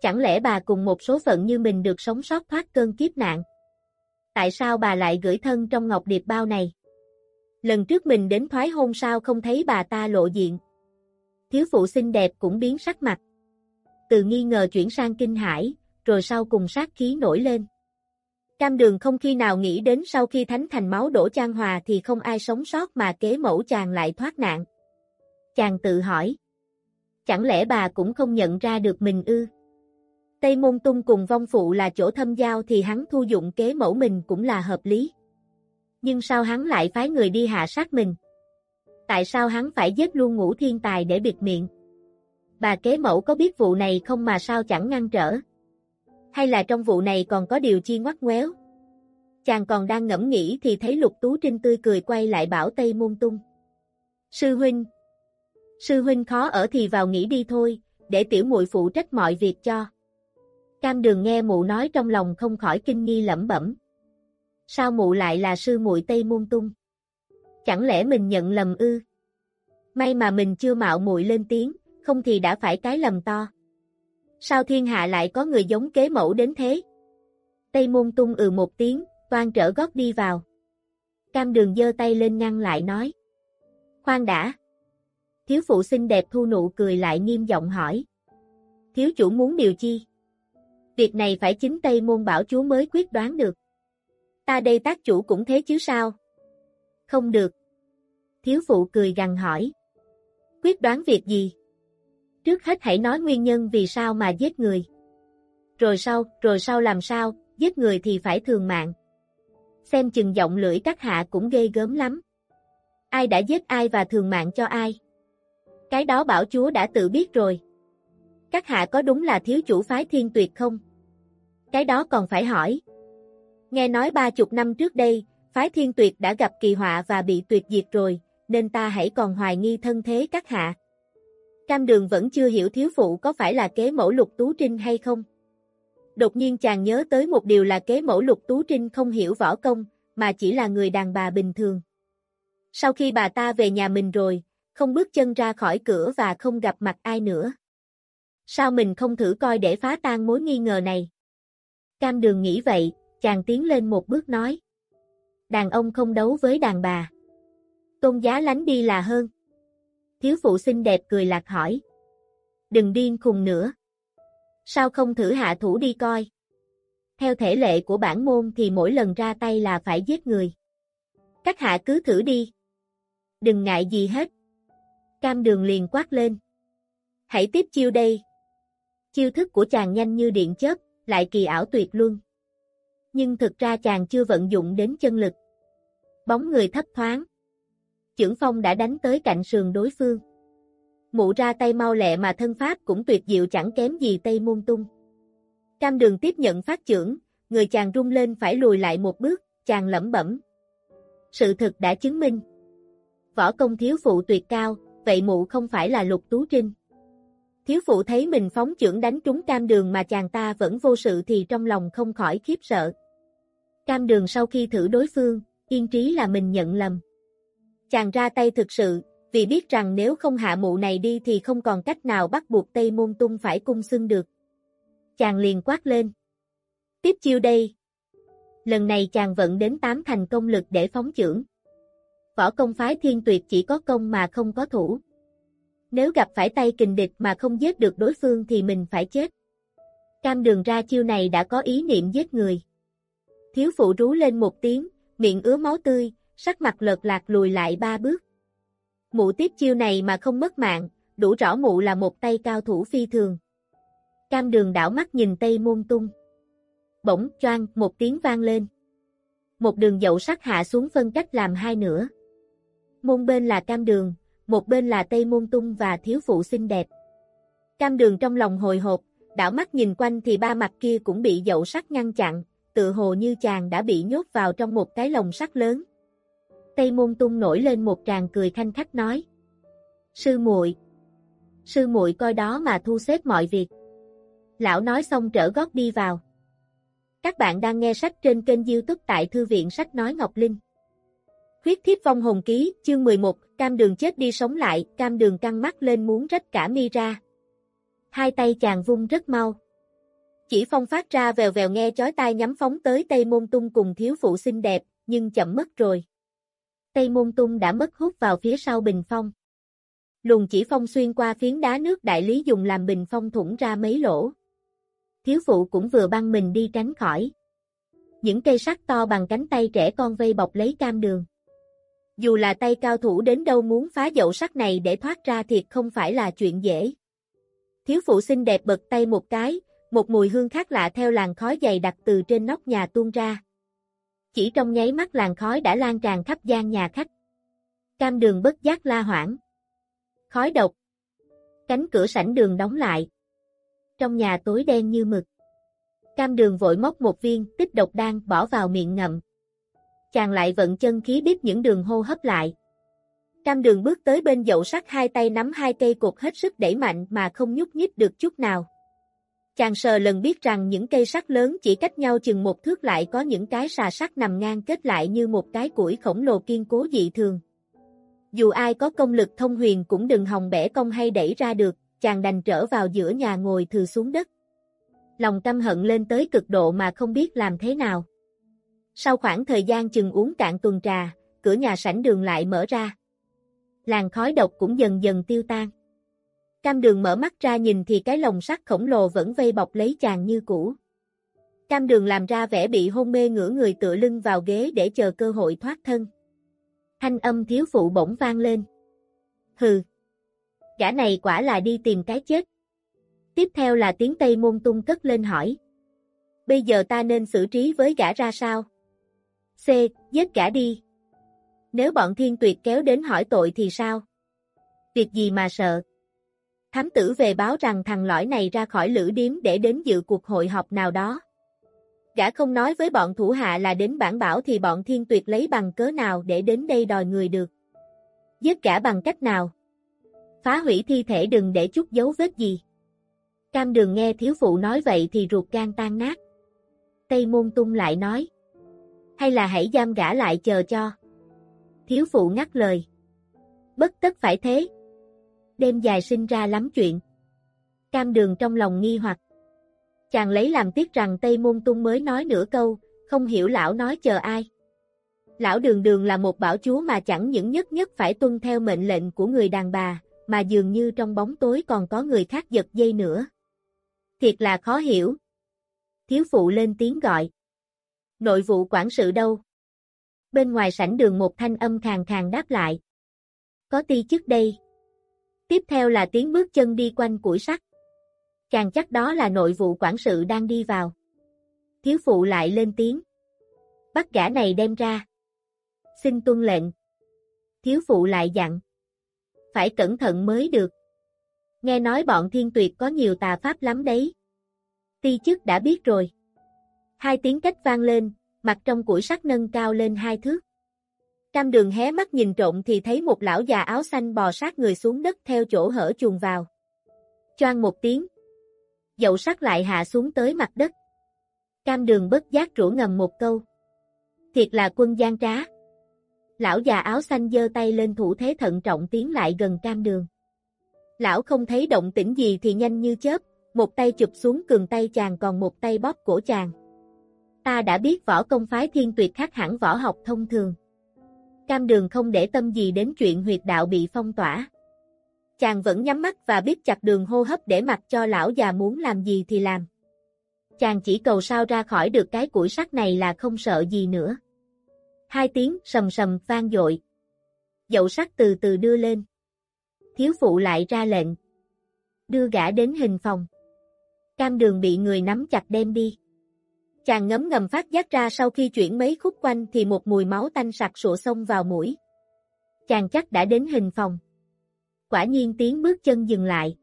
Chẳng lẽ bà cùng một số phận như mình được sống sót thoát cơn kiếp nạn? Tại sao bà lại gửi thân trong ngọc điệp bao này? Lần trước mình đến thoái hôn sao không thấy bà ta lộ diện? Thiếu phụ xinh đẹp cũng biến sắc mặt. Từ nghi ngờ chuyển sang kinh hải, rồi sau cùng sát khí nổi lên. Cam đường không khi nào nghĩ đến sau khi thánh thành máu đổ chan hòa thì không ai sống sót mà kế mẫu chàng lại thoát nạn. Chàng tự hỏi. Chẳng lẽ bà cũng không nhận ra được mình ư? Tây Môn Tung cùng vong phụ là chỗ thâm giao thì hắn thu dụng kế mẫu mình cũng là hợp lý. Nhưng sao hắn lại phái người đi hạ sát mình? Tại sao hắn phải giết luôn ngũ thiên tài để bịt miệng? Bà kế mẫu có biết vụ này không mà sao chẳng ngăn trở? Hay là trong vụ này còn có điều chi ngoắt ngoéo? Chàng còn đang ngẫm nghĩ thì thấy Lục Tú Trinh tươi cười quay lại bảo Tây Môn Tung. Sư huynh, Sư huynh khó ở thì vào nghỉ đi thôi, để tiểu muội phụ trách mọi việc cho. Cam đường nghe mụ nói trong lòng không khỏi kinh nghi lẩm bẩm. Sao mụ lại là sư muội Tây Môn Tung? Chẳng lẽ mình nhận lầm ư? May mà mình chưa mạo muội lên tiếng, không thì đã phải cái lầm to. Sao thiên hạ lại có người giống kế mẫu đến thế? Tây Môn Tung ừ một tiếng, toan trở gót đi vào. Cam đường giơ tay lên ngăn lại nói. Khoan đã. Thiếu phụ xinh đẹp thu nụ cười lại nghiêm giọng hỏi. Thiếu chủ muốn điều chi? Việc này phải chính Tây Môn Bảo Chúa mới quyết đoán được. Ta đây tác chủ cũng thế chứ sao? Không được. Thiếu phụ cười gằn hỏi. Quyết đoán việc gì? Trước hết hãy nói nguyên nhân vì sao mà giết người. Rồi sau, rồi sau làm sao, giết người thì phải thường mạng. Xem chừng giọng lưỡi các hạ cũng ghê gớm lắm. Ai đã giết ai và thường mạng cho ai? Cái đó bảo chúa đã tự biết rồi. Các hạ có đúng là thiếu chủ phái thiên tuyệt không? Cái đó còn phải hỏi. Nghe nói ba chục năm trước đây, phái thiên tuyệt đã gặp kỳ họa và bị tuyệt diệt rồi, nên ta hãy còn hoài nghi thân thế các hạ. Cam đường vẫn chưa hiểu thiếu phụ có phải là kế mẫu lục tú trinh hay không. Đột nhiên chàng nhớ tới một điều là kế mẫu lục tú trinh không hiểu võ công, mà chỉ là người đàn bà bình thường. Sau khi bà ta về nhà mình rồi, không bước chân ra khỏi cửa và không gặp mặt ai nữa. Sao mình không thử coi để phá tan mối nghi ngờ này? Cam đường nghĩ vậy, chàng tiến lên một bước nói. Đàn ông không đấu với đàn bà. Tôn giá lánh đi là hơn. Thiếu phụ xinh đẹp cười lạc hỏi. Đừng điên khùng nữa. Sao không thử hạ thủ đi coi? Theo thể lệ của bản môn thì mỗi lần ra tay là phải giết người. Các hạ cứ thử đi. Đừng ngại gì hết. Cam đường liền quát lên. Hãy tiếp chiêu đây. Chiêu thức của chàng nhanh như điện chớp, lại kỳ ảo tuyệt luôn. Nhưng thực ra chàng chưa vận dụng đến chân lực. Bóng người thấp thoáng. Chưởng phong đã đánh tới cạnh sườn đối phương. Mụ ra tay mau lẹ mà thân pháp cũng tuyệt diệu chẳng kém gì Tây Môn Tung. Cam đường tiếp nhận phát trưởng, người chàng rung lên phải lùi lại một bước, chàng lẩm bẩm. Sự thực đã chứng minh. Võ công thiếu phụ tuyệt cao, vậy mụ không phải là lục tú trinh. Thiếu phụ thấy mình phóng trưởng đánh trúng cam đường mà chàng ta vẫn vô sự thì trong lòng không khỏi khiếp sợ. Cam đường sau khi thử đối phương, yên trí là mình nhận lầm. Chàng ra tay thực sự, vì biết rằng nếu không hạ mụ này đi thì không còn cách nào bắt buộc Tây Môn Tung phải cung xưng được. Chàng liền quát lên. Tiếp chiêu đây. Lần này chàng vẫn đến tám thành công lực để phóng trưởng võ công phái thiên tuyệt chỉ có công mà không có thủ. Nếu gặp phải tay kình địch mà không giết được đối phương thì mình phải chết. Cam đường ra chiêu này đã có ý niệm giết người. Thiếu phụ rú lên một tiếng, miệng ứa máu tươi, sắc mặt lợt lạc lùi lại ba bước. Mụ tiếp chiêu này mà không mất mạng, đủ rõ mụ là một tay cao thủ phi thường. Cam đường đảo mắt nhìn tây môn tung. Bỗng choang một tiếng vang lên. Một đường dậu sắc hạ xuống phân cách làm hai nửa. Môn bên là cam đường, một bên là tây môn tung và thiếu phụ xinh đẹp. Cam đường trong lòng hồi hộp, đảo mắt nhìn quanh thì ba mặt kia cũng bị dậu sắt ngăn chặn, tự hồ như chàng đã bị nhốt vào trong một cái lồng sắt lớn. Tây môn tung nổi lên một tràng cười khanh khách nói. Sư muội Sư muội coi đó mà thu xếp mọi việc. Lão nói xong trở gót đi vào. Các bạn đang nghe sách trên kênh youtube tại Thư viện Sách Nói Ngọc Linh. Huyết thiếp vong hồn ký, chương 11, cam đường chết đi sống lại, cam đường căng mắt lên muốn rách cả mi ra. Hai tay chàng vung rất mau. Chỉ phong phát ra vèo vèo nghe chói tai nhắm phóng tới Tây Môn Tung cùng thiếu phụ xinh đẹp, nhưng chậm mất rồi. Tây Môn Tung đã mất hút vào phía sau bình phong. Luồng chỉ phong xuyên qua phiến đá nước đại lý dùng làm bình phong thủng ra mấy lỗ. Thiếu phụ cũng vừa băng mình đi tránh khỏi. Những cây sắt to bằng cánh tay trẻ con vây bọc lấy cam đường. Dù là tay cao thủ đến đâu muốn phá dậu sắt này để thoát ra thiệt không phải là chuyện dễ. Thiếu phụ xinh đẹp bật tay một cái, một mùi hương khác lạ theo làn khói dày đặc từ trên nóc nhà tuôn ra. Chỉ trong nháy mắt làn khói đã lan tràn khắp gian nhà khách. Cam đường bất giác la hoảng. Khói độc. Cánh cửa sảnh đường đóng lại. Trong nhà tối đen như mực. Cam đường vội móc một viên tích độc đan bỏ vào miệng ngậm. Chàng lại vận chân khí biết những đường hô hấp lại. Cam đường bước tới bên dậu sắt hai tay nắm hai cây cột hết sức đẩy mạnh mà không nhúc nhích được chút nào. Chàng sờ lần biết rằng những cây sắt lớn chỉ cách nhau chừng một thước lại có những cái xà sắt nằm ngang kết lại như một cái củi khổng lồ kiên cố dị thường. Dù ai có công lực thông huyền cũng đừng hòng bẻ công hay đẩy ra được, chàng đành trở vào giữa nhà ngồi thừa xuống đất. Lòng căm hận lên tới cực độ mà không biết làm thế nào. Sau khoảng thời gian chừng uống cạn tuần trà, cửa nhà sảnh đường lại mở ra. Làn khói độc cũng dần dần tiêu tan. Cam đường mở mắt ra nhìn thì cái lồng sắt khổng lồ vẫn vây bọc lấy chàng như cũ. Cam đường làm ra vẻ bị hôn mê ngửa người tựa lưng vào ghế để chờ cơ hội thoát thân. Thanh âm thiếu phụ bỗng vang lên. Hừ. Gã này quả là đi tìm cái chết. Tiếp theo là tiếng Tây Môn Tung cất lên hỏi. Bây giờ ta nên xử trí với gã ra sao? C. Giết cả đi. Nếu bọn thiên tuyệt kéo đến hỏi tội thì sao? Việc gì mà sợ? Thám tử về báo rằng thằng lõi này ra khỏi lữ điếm để đến dự cuộc hội họp nào đó. Gã không nói với bọn thủ hạ là đến bản bảo thì bọn thiên tuyệt lấy bằng cớ nào để đến đây đòi người được. Giết cả bằng cách nào? Phá hủy thi thể đừng để chút dấu vết gì. Cam đường nghe thiếu phụ nói vậy thì ruột gan tan nát. Tây môn tung lại nói. Hay là hãy giam gã lại chờ cho. Thiếu phụ ngắt lời. Bất tất phải thế. Đêm dài sinh ra lắm chuyện. Cam đường trong lòng nghi hoặc. Chàng lấy làm tiếc rằng Tây Môn Tung mới nói nửa câu, không hiểu lão nói chờ ai. Lão đường đường là một bảo chúa mà chẳng những nhất nhất phải tuân theo mệnh lệnh của người đàn bà, mà dường như trong bóng tối còn có người khác giật dây nữa. Thiệt là khó hiểu. Thiếu phụ lên tiếng gọi. Nội vụ quản sự đâu? Bên ngoài sảnh đường một thanh âm khàn khàn đáp lại. Có ti chức đây. Tiếp theo là tiếng bước chân đi quanh củi sắt. Chàng chắc đó là nội vụ quản sự đang đi vào. Thiếu phụ lại lên tiếng. Bắt gã này đem ra. Xin tuân lệnh. Thiếu phụ lại dặn. Phải cẩn thận mới được. Nghe nói bọn thiên tuyệt có nhiều tà pháp lắm đấy. Ti chức đã biết rồi. Hai tiếng cách vang lên, mặt trong củi sắt nâng cao lên hai thước. Cam đường hé mắt nhìn trộm thì thấy một lão già áo xanh bò sát người xuống đất theo chỗ hở chuồng vào. Choang một tiếng. Dậu sắt lại hạ xuống tới mặt đất. Cam đường bất giác rủ ngầm một câu. Thiệt là quân gian trá. Lão già áo xanh giơ tay lên thủ thế thận trọng tiến lại gần cam đường. Lão không thấy động tĩnh gì thì nhanh như chớp, một tay chụp xuống cường tay chàng còn một tay bóp cổ chàng. Ta đã biết võ công phái thiên tuyệt khác hẳn võ học thông thường. Cam đường không để tâm gì đến chuyện huyệt đạo bị phong tỏa. Chàng vẫn nhắm mắt và biết chặt đường hô hấp để mặc cho lão già muốn làm gì thì làm. Chàng chỉ cầu sao ra khỏi được cái củi sắt này là không sợ gì nữa. Hai tiếng sầm sầm vang dội. Dậu sắt từ từ đưa lên. Thiếu phụ lại ra lệnh. Đưa gã đến hình phòng. Cam đường bị người nắm chặt đem đi. Chàng ngấm ngầm phát giác ra sau khi chuyển mấy khúc quanh thì một mùi máu tanh sặc sụa xông vào mũi. Chàng chắc đã đến hình phòng. Quả nhiên tiếng bước chân dừng lại.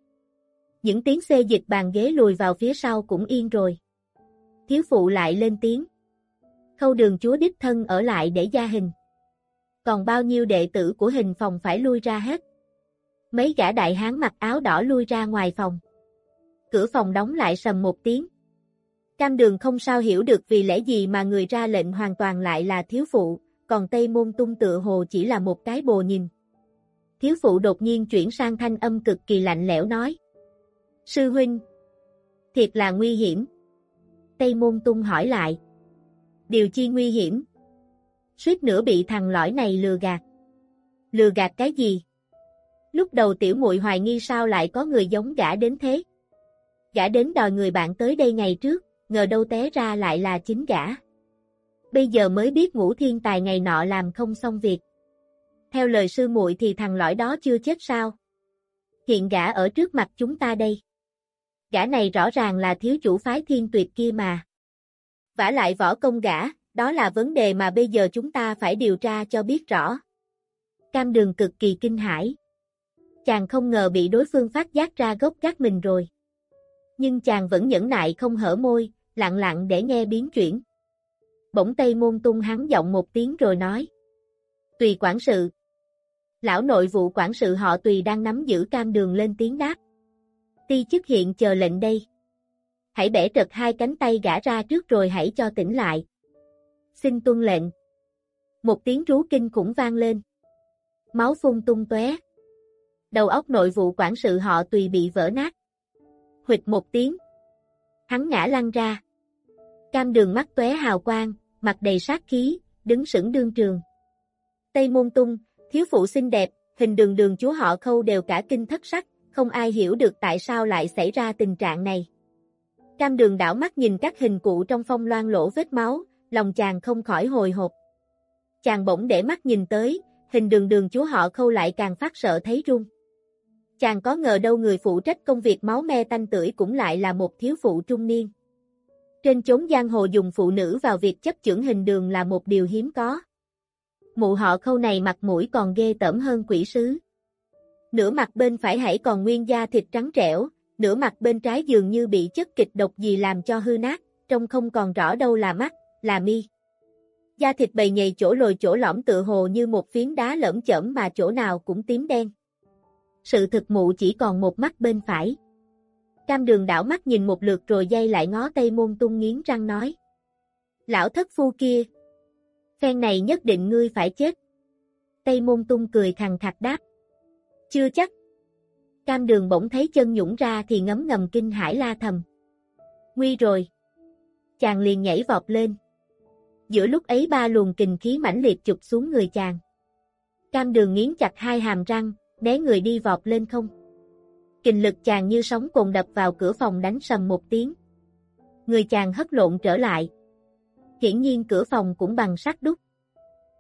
Những tiếng xê dịch bàn ghế lùi vào phía sau cũng yên rồi. Thiếu phụ lại lên tiếng. Khâu đường chúa đích thân ở lại để gia hình. Còn bao nhiêu đệ tử của hình phòng phải lui ra hết. Mấy gã đại hán mặc áo đỏ lui ra ngoài phòng. Cửa phòng đóng lại sầm một tiếng. Cam đường không sao hiểu được vì lẽ gì mà người ra lệnh hoàn toàn lại là thiếu phụ, còn Tây Môn Tung tự hồ chỉ là một cái bồ nhìn. Thiếu phụ đột nhiên chuyển sang thanh âm cực kỳ lạnh lẽo nói. Sư huynh, thiệt là nguy hiểm. Tây Môn Tung hỏi lại. Điều chi nguy hiểm? Suýt nữa bị thằng lõi này lừa gạt. Lừa gạt cái gì? Lúc đầu tiểu muội hoài nghi sao lại có người giống gã đến thế. Gã đến đòi người bạn tới đây ngày trước, ngờ đâu té ra lại là chính gã. Bây giờ mới biết ngũ thiên tài ngày nọ làm không xong việc. Theo lời sư muội thì thằng lõi đó chưa chết sao? Hiện gã ở trước mặt chúng ta đây. Gã này rõ ràng là thiếu chủ phái thiên tuyệt kia mà. vả lại võ công gã, đó là vấn đề mà bây giờ chúng ta phải điều tra cho biết rõ. Cam đường cực kỳ kinh hãi. Chàng không ngờ bị đối phương phát giác ra gốc gác mình rồi. Nhưng chàng vẫn nhẫn nại không hở môi, lặng lặng để nghe biến chuyển. Bỗng Tây Môn Tung hắn giọng một tiếng rồi nói. Tùy quản sự. Lão nội vụ quản sự họ Tùy đang nắm giữ cam đường lên tiếng đáp. Ti chức hiện chờ lệnh đây. Hãy bẻ trật hai cánh tay gã ra trước rồi hãy cho tỉnh lại. Xin tuân lệnh. Một tiếng rú kinh cũng vang lên. Máu phun tung tóe. Đầu óc nội vụ quản sự họ Tùy bị vỡ nát. Huỵch một tiếng. Hắn ngã lăn ra. Cam đường mắt tóe hào quang, mặt đầy sát khí, đứng sững đương trường. Tây Môn Tung, thiếu phụ xinh đẹp, hình đường đường chúa họ khâu đều cả kinh thất sắc, không ai hiểu được tại sao lại xảy ra tình trạng này. Cam đường đảo mắt nhìn các hình cụ trong phong loan lỗ vết máu, lòng chàng không khỏi hồi hộp. Chàng bỗng để mắt nhìn tới, hình đường đường chúa họ khâu lại càng phát sợ thấy run. Chàng có ngờ đâu người phụ trách công việc máu me tanh tưởi cũng lại là một thiếu phụ trung niên. Trên chốn giang hồ dùng phụ nữ vào việc chấp chưởng hình đường là một điều hiếm có. Mụ họ khâu này mặt mũi còn ghê tởm hơn quỷ sứ. Nửa mặt bên phải hãy còn nguyên da thịt trắng trẻo, nửa mặt bên trái dường như bị chất kịch độc gì làm cho hư nát, trông không còn rõ đâu là mắt, là mi. Da thịt bầy nhầy chỗ lồi chỗ lõm tựa hồ như một phiến đá lởm chởm mà chỗ nào cũng tím đen. Sự thực mụ chỉ còn một mắt bên phải. Cam đường đảo mắt nhìn một lượt rồi dây lại ngó Tây Môn Tung nghiến răng nói. Lão thất phu kia. Phen này nhất định ngươi phải chết. Tây Môn Tung cười khằng thạch đáp. Chưa chắc. Cam đường bỗng thấy chân nhũng ra thì ngấm ngầm kinh hải la thầm. Nguy rồi. Chàng liền nhảy vọt lên. Giữa lúc ấy ba luồng kình khí mãnh liệt chụp xuống người chàng. Cam đường nghiến chặt hai hàm răng, né người đi vọt lên không. Kình lực chàng như sóng cồn đập vào cửa phòng đánh sầm một tiếng. Người chàng hất lộn trở lại. Hiển nhiên cửa phòng cũng bằng sắt đúc.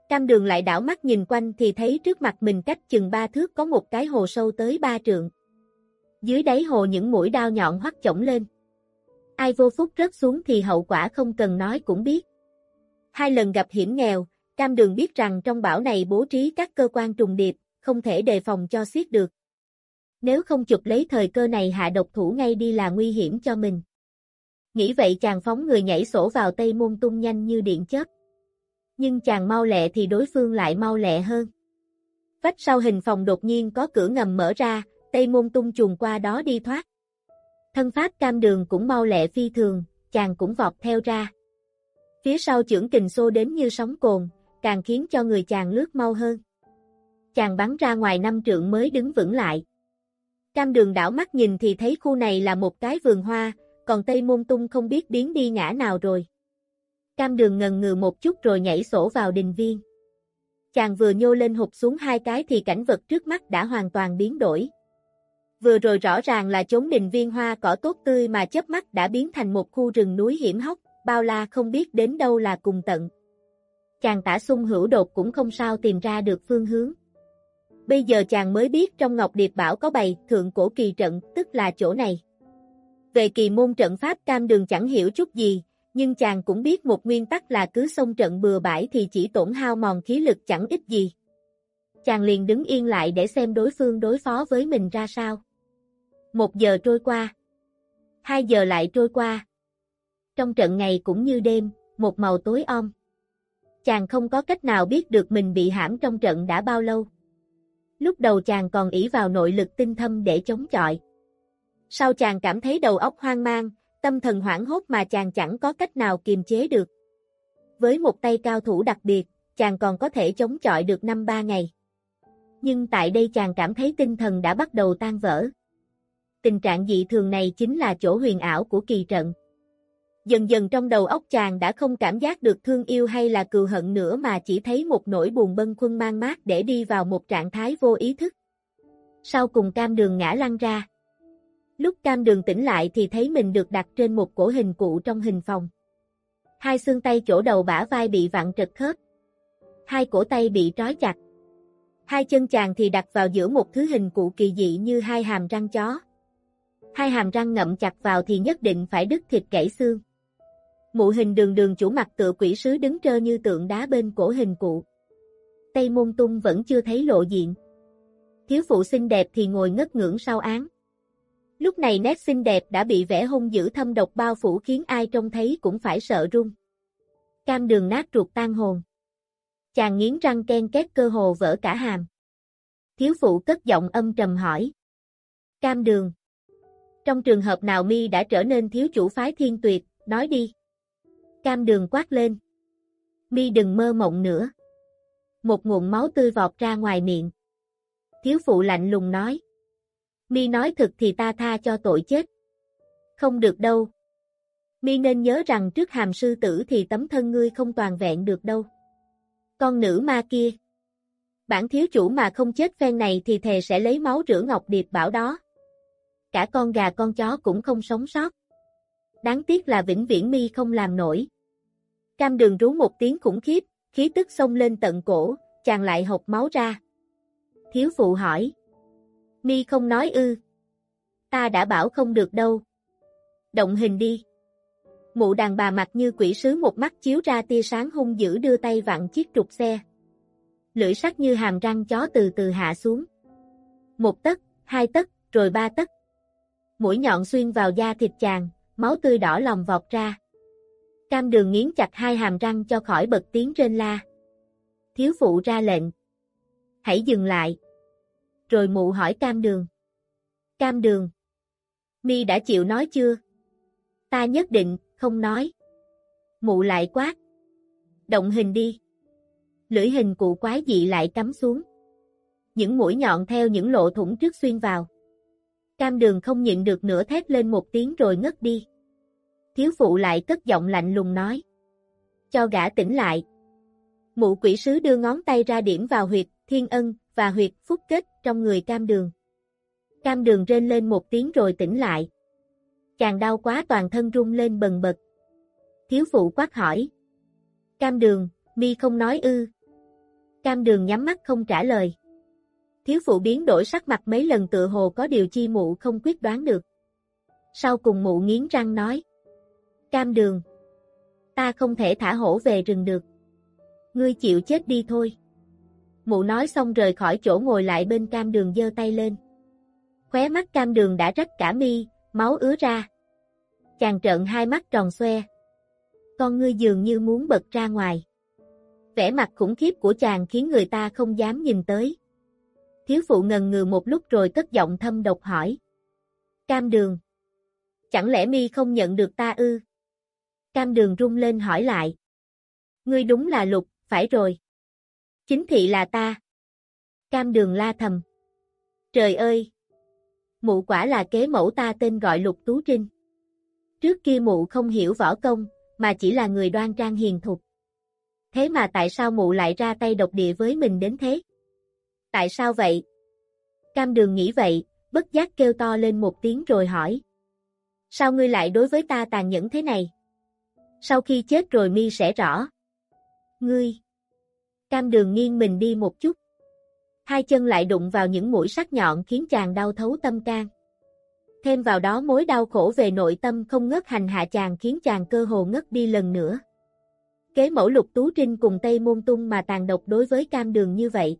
Cam đường lại đảo mắt nhìn quanh thì thấy trước mặt mình cách chừng ba thước có một cái hồ sâu tới ba trượng. Dưới đáy hồ những mũi đao nhọn hoắt chổng lên. Ai vô phúc rớt xuống thì hậu quả không cần nói cũng biết. Hai lần gặp hiểm nghèo, cam đường biết rằng trong bão này bố trí các cơ quan trùng điệp, không thể đề phòng cho xiết được. Nếu không chụp lấy thời cơ này hạ độc thủ ngay đi là nguy hiểm cho mình. Nghĩ vậy chàng phóng người nhảy sổ vào tây môn tung nhanh như điện chớp. Nhưng chàng mau lẹ thì đối phương lại mau lẹ hơn. Vách sau hình phòng đột nhiên có cửa ngầm mở ra, tây môn tung chuồn qua đó đi thoát. Thân pháp cam đường cũng mau lẹ phi thường, chàng cũng vọt theo ra. Phía sau trưởng kình xô đến như sóng cồn, càng khiến cho người chàng lướt mau hơn. Chàng bắn ra ngoài năm trượng mới đứng vững lại. Cam đường đảo mắt nhìn thì thấy khu này là một cái vườn hoa, còn Tây Môn Tung không biết biến đi ngã nào rồi. Cam đường ngần ngừ một chút rồi nhảy sổ vào đình viên. Chàng vừa nhô lên hụt xuống hai cái thì cảnh vật trước mắt đã hoàn toàn biến đổi. Vừa rồi rõ ràng là chốn đình viên hoa cỏ tốt tươi mà chớp mắt đã biến thành một khu rừng núi hiểm hóc, bao la không biết đến đâu là cùng tận. Chàng tả sung hữu đột cũng không sao tìm ra được phương hướng. Bây giờ chàng mới biết trong Ngọc Điệp Bảo có bày thượng cổ kỳ trận, tức là chỗ này. Về kỳ môn trận pháp cam đường chẳng hiểu chút gì, nhưng chàng cũng biết một nguyên tắc là cứ xông trận bừa bãi thì chỉ tổn hao mòn khí lực chẳng ích gì. Chàng liền đứng yên lại để xem đối phương đối phó với mình ra sao. Một giờ trôi qua. Hai giờ lại trôi qua. Trong trận ngày cũng như đêm, một màu tối om. Chàng không có cách nào biết được mình bị hãm trong trận đã bao lâu. Lúc đầu chàng còn ỷ vào nội lực tinh thâm để chống chọi. Sau chàng cảm thấy đầu óc hoang mang, tâm thần hoảng hốt mà chàng chẳng có cách nào kiềm chế được. Với một tay cao thủ đặc biệt, chàng còn có thể chống chọi được năm ba ngày. Nhưng tại đây chàng cảm thấy tinh thần đã bắt đầu tan vỡ. Tình trạng dị thường này chính là chỗ huyền ảo của kỳ trận. Dần dần trong đầu óc chàng đã không cảm giác được thương yêu hay là cừu hận nữa mà chỉ thấy một nỗi buồn bâng khuân mang mát để đi vào một trạng thái vô ý thức. Sau cùng cam đường ngã lăn ra. Lúc cam đường tỉnh lại thì thấy mình được đặt trên một cổ hình cụ trong hình phòng. Hai xương tay chỗ đầu bả vai bị vặn trật khớp. Hai cổ tay bị trói chặt. Hai chân chàng thì đặt vào giữa một thứ hình cụ kỳ dị như hai hàm răng chó. Hai hàm răng ngậm chặt vào thì nhất định phải đứt thịt gãy xương. Mụ hình đường đường chủ mặt tựa quỷ sứ đứng trơ như tượng đá bên cổ hình cụ. Tây môn tung vẫn chưa thấy lộ diện. Thiếu phụ xinh đẹp thì ngồi ngất ngưỡng sau án. Lúc này nét xinh đẹp đã bị vẻ hung dữ thâm độc bao phủ khiến ai trông thấy cũng phải sợ run. Cam đường nát ruột tan hồn. Chàng nghiến răng ken két cơ hồ vỡ cả hàm. Thiếu phụ cất giọng âm trầm hỏi. Cam đường. Trong trường hợp nào mi đã trở nên thiếu chủ phái thiên tuyệt, nói đi. Cam đường quát lên. Mi đừng mơ mộng nữa. Một nguồn máu tươi vọt ra ngoài miệng. Thiếu phụ lạnh lùng nói. Mi nói thật thì ta tha cho tội chết. Không được đâu. Mi nên nhớ rằng trước hàm sư tử thì tấm thân ngươi không toàn vẹn được đâu. Con nữ ma kia. Bản thiếu chủ mà không chết phen này thì thề sẽ lấy máu rửa ngọc điệp bảo đó. Cả con gà con chó cũng không sống sót. Đáng tiếc là vĩnh viễn mi không làm nổi. Cam đường rú một tiếng khủng khiếp, khí tức xông lên tận cổ, chàng lại hộc máu ra. Thiếu phụ hỏi. Mi không nói ư. Ta đã bảo không được đâu. Động hình đi. Mụ đàn bà mặt như quỷ sứ một mắt chiếu ra tia sáng hung dữ đưa tay vặn chiếc trục xe. Lưỡi sắc như hàm răng chó từ từ hạ xuống. Một tấc, hai tấc, rồi ba tấc. Mũi nhọn xuyên vào da thịt chàng, máu tươi đỏ lòng vọt ra. Cam đường nghiến chặt hai hàm răng cho khỏi bật tiếng trên la. Thiếu phụ ra lệnh. Hãy dừng lại. Rồi mụ hỏi cam đường. Cam đường. Mi đã chịu nói chưa? Ta nhất định, không nói. Mụ lại quát. Động hình đi. Lưỡi hình cụ quái dị lại cắm xuống. Những mũi nhọn theo những lỗ thủng trước xuyên vào. Cam đường không nhịn được nữa thét lên một tiếng rồi ngất đi. Thiếu phụ lại cất giọng lạnh lùng nói. Cho gã tỉnh lại. Mụ quỷ sứ đưa ngón tay ra điểm vào huyệt, thiên ân, và huyệt phúc kết trong người cam đường. Cam đường rên lên một tiếng rồi tỉnh lại. Chàng đau quá toàn thân rung lên bần bật. Thiếu phụ quát hỏi. Cam đường, mi không nói ư. Cam đường nhắm mắt không trả lời. Thiếu phụ biến đổi sắc mặt mấy lần tự hồ có điều chi mụ không quyết đoán được. Sau cùng mụ nghiến răng nói. Cam đường. Ta không thể thả hổ về rừng được. Ngươi chịu chết đi thôi. Mụ nói xong rời khỏi chỗ ngồi lại bên cam đường giơ tay lên. Khóe mắt cam đường đã rách cả mi, máu ứa ra. Chàng trợn hai mắt tròn xoe. Con ngươi dường như muốn bật ra ngoài. Vẻ mặt khủng khiếp của chàng khiến người ta không dám nhìn tới. Thiếu phụ ngần ngừ một lúc rồi cất giọng thâm độc hỏi. Cam đường. Chẳng lẽ mi không nhận được ta ư? Cam đường rung lên hỏi lại. Ngươi đúng là lục, phải rồi. Chính thị là ta. Cam đường la thầm. Trời ơi! Mụ quả là kế mẫu ta tên gọi Lục Tú Trinh. Trước kia mụ không hiểu võ công, mà chỉ là người đoan trang hiền thục. Thế mà tại sao mụ lại ra tay độc địa với mình đến thế? Tại sao vậy? Cam đường nghĩ vậy, bất giác kêu to lên một tiếng rồi hỏi. Sao ngươi lại đối với ta tàn nhẫn thế này? Sau khi chết rồi mi sẽ rõ. Ngươi! Cam đường nghiêng mình đi một chút. Hai chân lại đụng vào những mũi sắc nhọn khiến chàng đau thấu tâm can. Thêm vào đó mối đau khổ về nội tâm không ngớt hành hạ chàng khiến chàng cơ hồ ngất đi lần nữa. Kế mẫu lục tú trinh cùng Tây Môn Tung mà tàn độc đối với cam đường như vậy.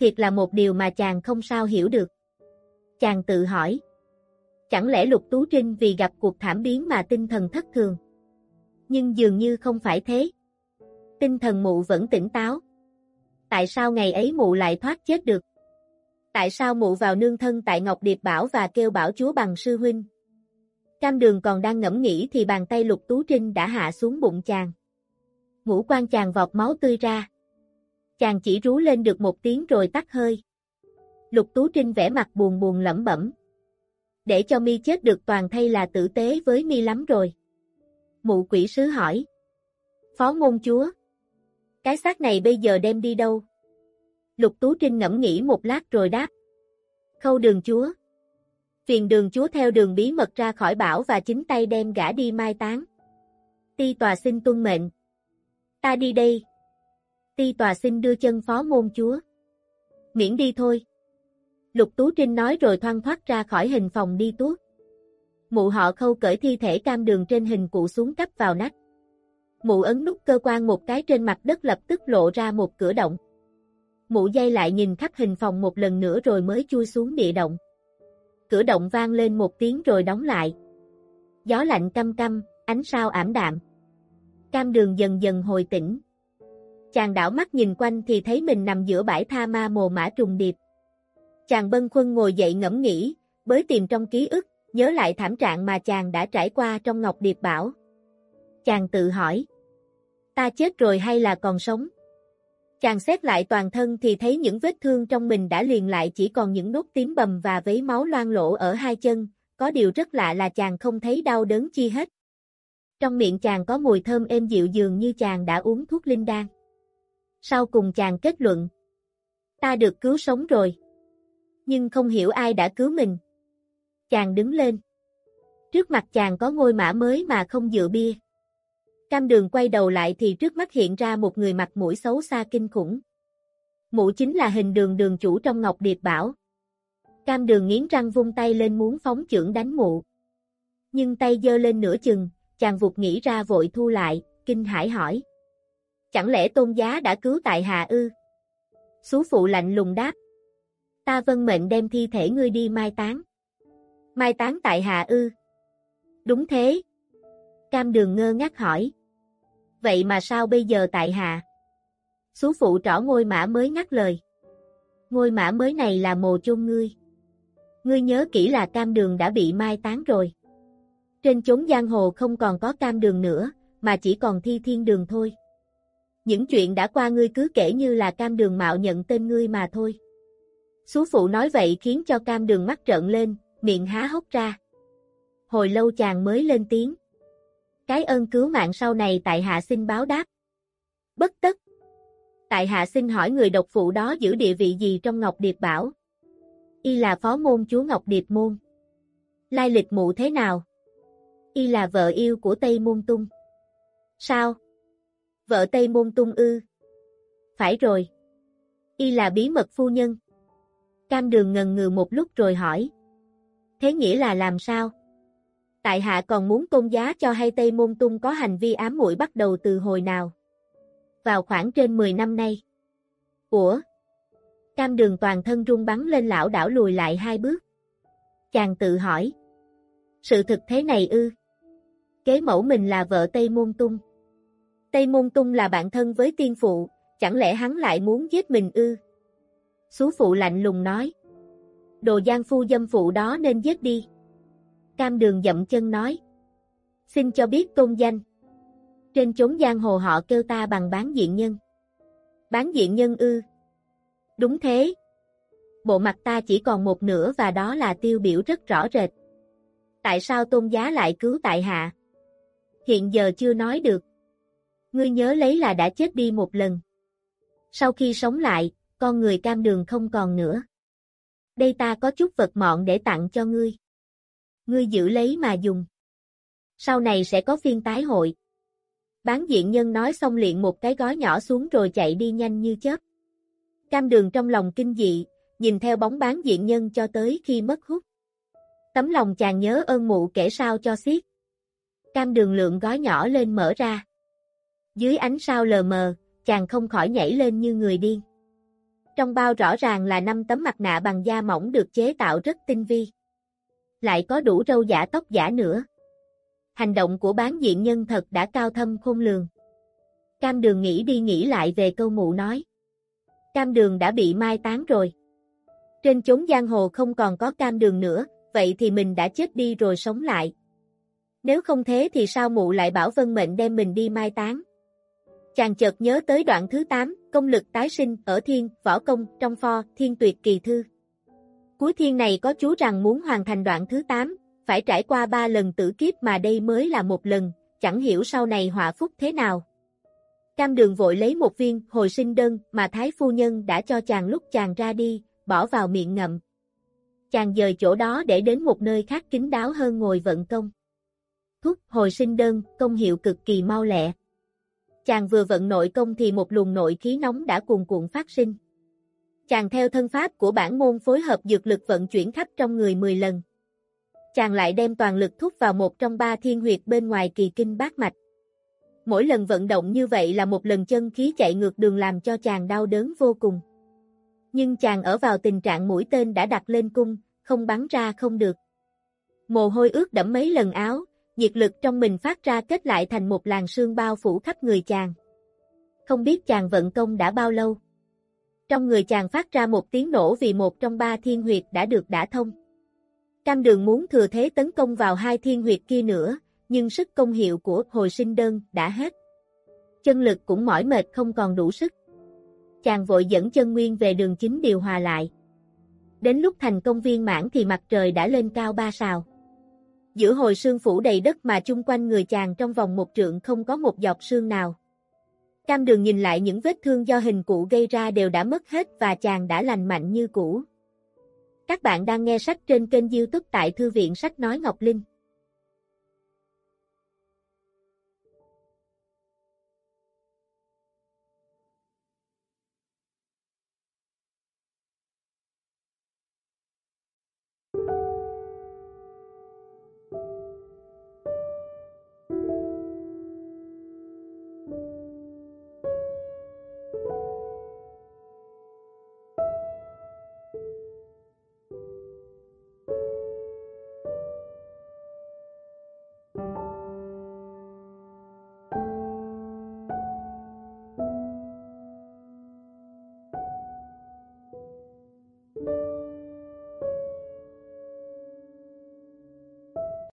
Thiệt là một điều mà chàng không sao hiểu được. Chàng tự hỏi. Chẳng lẽ lục tú trinh vì gặp cuộc thảm biến mà tinh thần thất thường? Nhưng dường như không phải thế tinh thần mụ vẫn tỉnh táo. Tại sao ngày ấy mụ lại thoát chết được? Tại sao mụ vào nương thân tại Ngọc Điệp Bảo và kêu bảo chúa bằng sư huynh? Cam đường còn đang ngẫm nghĩ thì bàn tay lục tú trinh đã hạ xuống bụng chàng. Ngũ quan chàng vọt máu tươi ra. Chàng chỉ rú lên được một tiếng rồi tắt hơi. Lục tú trinh vẽ mặt buồn buồn lẩm bẩm. Để cho mi chết được toàn thay là tử tế với mi lắm rồi. Mụ quỷ sứ hỏi. Phó môn chúa. Cái xác này bây giờ đem đi đâu? Lục Tú Trinh ngẫm nghĩ một lát rồi đáp. Khâu đường chúa. Phiền đường chúa theo đường bí mật ra khỏi bảo và chính tay đem gã đi mai táng. Ti tòa xin tuân mệnh. Ta đi đây. Ti tòa xin đưa chân phó môn chúa. Miễn đi thôi. Lục Tú Trinh nói rồi thoang thoát ra khỏi hình phòng đi tuốt. Mụ họ khâu cởi thi thể cam đường trên hình cụ xuống cắp vào nách. Mụ ấn nút cơ quan một cái trên mặt đất lập tức lộ ra một cửa động. Mụ dây lại nhìn khắp hình phòng một lần nữa rồi mới chui xuống địa động. Cửa động vang lên một tiếng rồi đóng lại. Gió lạnh căm căm, ánh sao ảm đạm. Cam đường dần dần hồi tỉnh. Chàng đảo mắt nhìn quanh thì thấy mình nằm giữa bãi tha ma mồ mã trùng điệp. Chàng bân khuân ngồi dậy ngẫm nghĩ, bới tìm trong ký ức, nhớ lại thảm trạng mà chàng đã trải qua trong Ngọc Điệp Bảo. Chàng tự hỏi, ta chết rồi hay là còn sống? Chàng xét lại toàn thân thì thấy những vết thương trong mình đã liền lại chỉ còn những nốt tím bầm và vấy máu loang lỗ ở hai chân, có điều rất lạ là chàng không thấy đau đớn chi hết. Trong miệng chàng có mùi thơm êm dịu dường như chàng đã uống thuốc linh đan. Sau cùng chàng kết luận, ta được cứu sống rồi. Nhưng không hiểu ai đã cứu mình. Chàng đứng lên. Trước mặt chàng có ngôi mã mới mà không dựa bia. Cam đường quay đầu lại thì trước mắt hiện ra một người mặt mũi xấu xa kinh khủng. Mụ chính là hình đường đường chủ trong Ngọc Điệp Bảo. Cam đường nghiến răng vung tay lên muốn phóng chưởng đánh mụ. Nhưng tay dơ lên nửa chừng, chàng vụt nghĩ ra vội thu lại, kinh hải hỏi. Chẳng lẽ tôn giá đã cứu tại hạ ư? Sú phụ lạnh lùng đáp. Ta vân mệnh đem thi thể ngươi đi mai táng. Mai táng tại hạ ư? Đúng thế. Cam đường ngơ ngác hỏi. Vậy mà sao bây giờ tại hạ? Xú phụ trỏ ngôi mã mới ngắt lời. Ngôi mã mới này là mồ chôn ngươi. Ngươi nhớ kỹ là cam đường đã bị mai táng rồi. Trên chốn giang hồ không còn có cam đường nữa, mà chỉ còn thi thiên đường thôi. Những chuyện đã qua ngươi cứ kể như là cam đường mạo nhận tên ngươi mà thôi. Xú phụ nói vậy khiến cho cam đường mắt trợn lên, miệng há hốc ra. Hồi lâu chàng mới lên tiếng. Cái ơn cứu mạng sau này tại hạ xin báo đáp. Bất tất. Tại hạ xin hỏi người độc phụ đó giữ địa vị gì trong Ngọc Điệp Bảo? Y là phó môn chúa Ngọc Điệp Môn. Lai lịch mụ thế nào? Y là vợ yêu của Tây Môn Tung. Sao? Vợ Tây Môn Tung ư? Phải rồi. Y là bí mật phu nhân. Cam đường ngần ngừ một lúc rồi hỏi. Thế nghĩa là làm sao? Tại hạ còn muốn tôn giá cho hay Tây Môn Tung có hành vi ám muội bắt đầu từ hồi nào? Vào khoảng trên 10 năm nay. Ủa? Cam đường toàn thân rung bắn lên lão đảo lùi lại hai bước. Chàng tự hỏi. Sự thực thế này ư? Kế mẫu mình là vợ Tây Môn Tung. Tây Môn Tung là bạn thân với tiên phụ, chẳng lẽ hắn lại muốn giết mình ư? Sú phụ lạnh lùng nói. Đồ giang phu dâm phụ đó nên giết đi. Cam đường dậm chân nói. Xin cho biết tôn danh. Trên chốn giang hồ họ kêu ta bằng bán diện nhân. Bán diện nhân ư. Đúng thế. Bộ mặt ta chỉ còn một nửa và đó là tiêu biểu rất rõ rệt. Tại sao tôn giá lại cứu tại hạ? Hiện giờ chưa nói được. Ngươi nhớ lấy là đã chết đi một lần. Sau khi sống lại, con người cam đường không còn nữa. Đây ta có chút vật mọn để tặng cho ngươi. Ngươi giữ lấy mà dùng. Sau này sẽ có phiên tái hội. Bán diện nhân nói xong liền một cái gói nhỏ xuống rồi chạy đi nhanh như chớp. Cam đường trong lòng kinh dị, nhìn theo bóng bán diện nhân cho tới khi mất hút. Tấm lòng chàng nhớ ơn mụ kể sao cho xiết. Cam đường lượng gói nhỏ lên mở ra. Dưới ánh sao lờ mờ, chàng không khỏi nhảy lên như người điên. Trong bao rõ ràng là năm tấm mặt nạ bằng da mỏng được chế tạo rất tinh vi. Lại có đủ râu giả tóc giả nữa. Hành động của bán diện nhân thật đã cao thâm khôn lường. Cam đường nghĩ đi nghĩ lại về câu mụ nói. Cam đường đã bị mai tán rồi. Trên chốn giang hồ không còn có cam đường nữa, vậy thì mình đã chết đi rồi sống lại. Nếu không thế thì sao mụ lại bảo vân mệnh đem mình đi mai tán? Chàng chợt nhớ tới đoạn thứ 8, công lực tái sinh ở thiên, võ công, trong pho, thiên tuyệt kỳ thư. Cuối thiên này có chú rằng muốn hoàn thành đoạn thứ 8, phải trải qua ba lần tử kiếp mà đây mới là một lần, chẳng hiểu sau này họa phúc thế nào. Cam đường vội lấy một viên hồi sinh đơn mà Thái Phu Nhân đã cho chàng lúc chàng ra đi, bỏ vào miệng ngậm. Chàng dời chỗ đó để đến một nơi khác kín đáo hơn ngồi vận công. Thuốc hồi sinh đơn, công hiệu cực kỳ mau lẹ. Chàng vừa vận nội công thì một luồng nội khí nóng đã cuồn cuộn phát sinh. Chàng theo thân pháp của bản môn phối hợp dược lực vận chuyển khắp trong người 10 lần. Chàng lại đem toàn lực thúc vào một trong ba thiên huyệt bên ngoài kỳ kinh bát mạch. Mỗi lần vận động như vậy là một lần chân khí chạy ngược đường làm cho chàng đau đớn vô cùng. Nhưng chàng ở vào tình trạng mũi tên đã đặt lên cung, không bắn ra không được. Mồ hôi ướt đẫm mấy lần áo, nhiệt lực trong mình phát ra kết lại thành một làn sương bao phủ khắp người chàng. Không biết chàng vận công đã bao lâu. Trong người chàng phát ra một tiếng nổ vì một trong ba thiên huyệt đã được đả thông. Cam đường muốn thừa thế tấn công vào hai thiên huyệt kia nữa, nhưng sức công hiệu của hồi sinh đơn đã hết. Chân lực cũng mỏi mệt không còn đủ sức. Chàng vội dẫn chân nguyên về đường chính điều hòa lại. Đến lúc thành công viên mãn thì mặt trời đã lên cao ba sào. Giữa hồi sương phủ đầy đất mà chung quanh người chàng trong vòng một trượng không có một giọt sương nào. Cam đường nhìn lại những vết thương do hình cụ gây ra đều đã mất hết và chàng đã lành mạnh như cũ. Các bạn đang nghe sách trên kênh youtube tại Thư viện Sách Nói Ngọc Linh.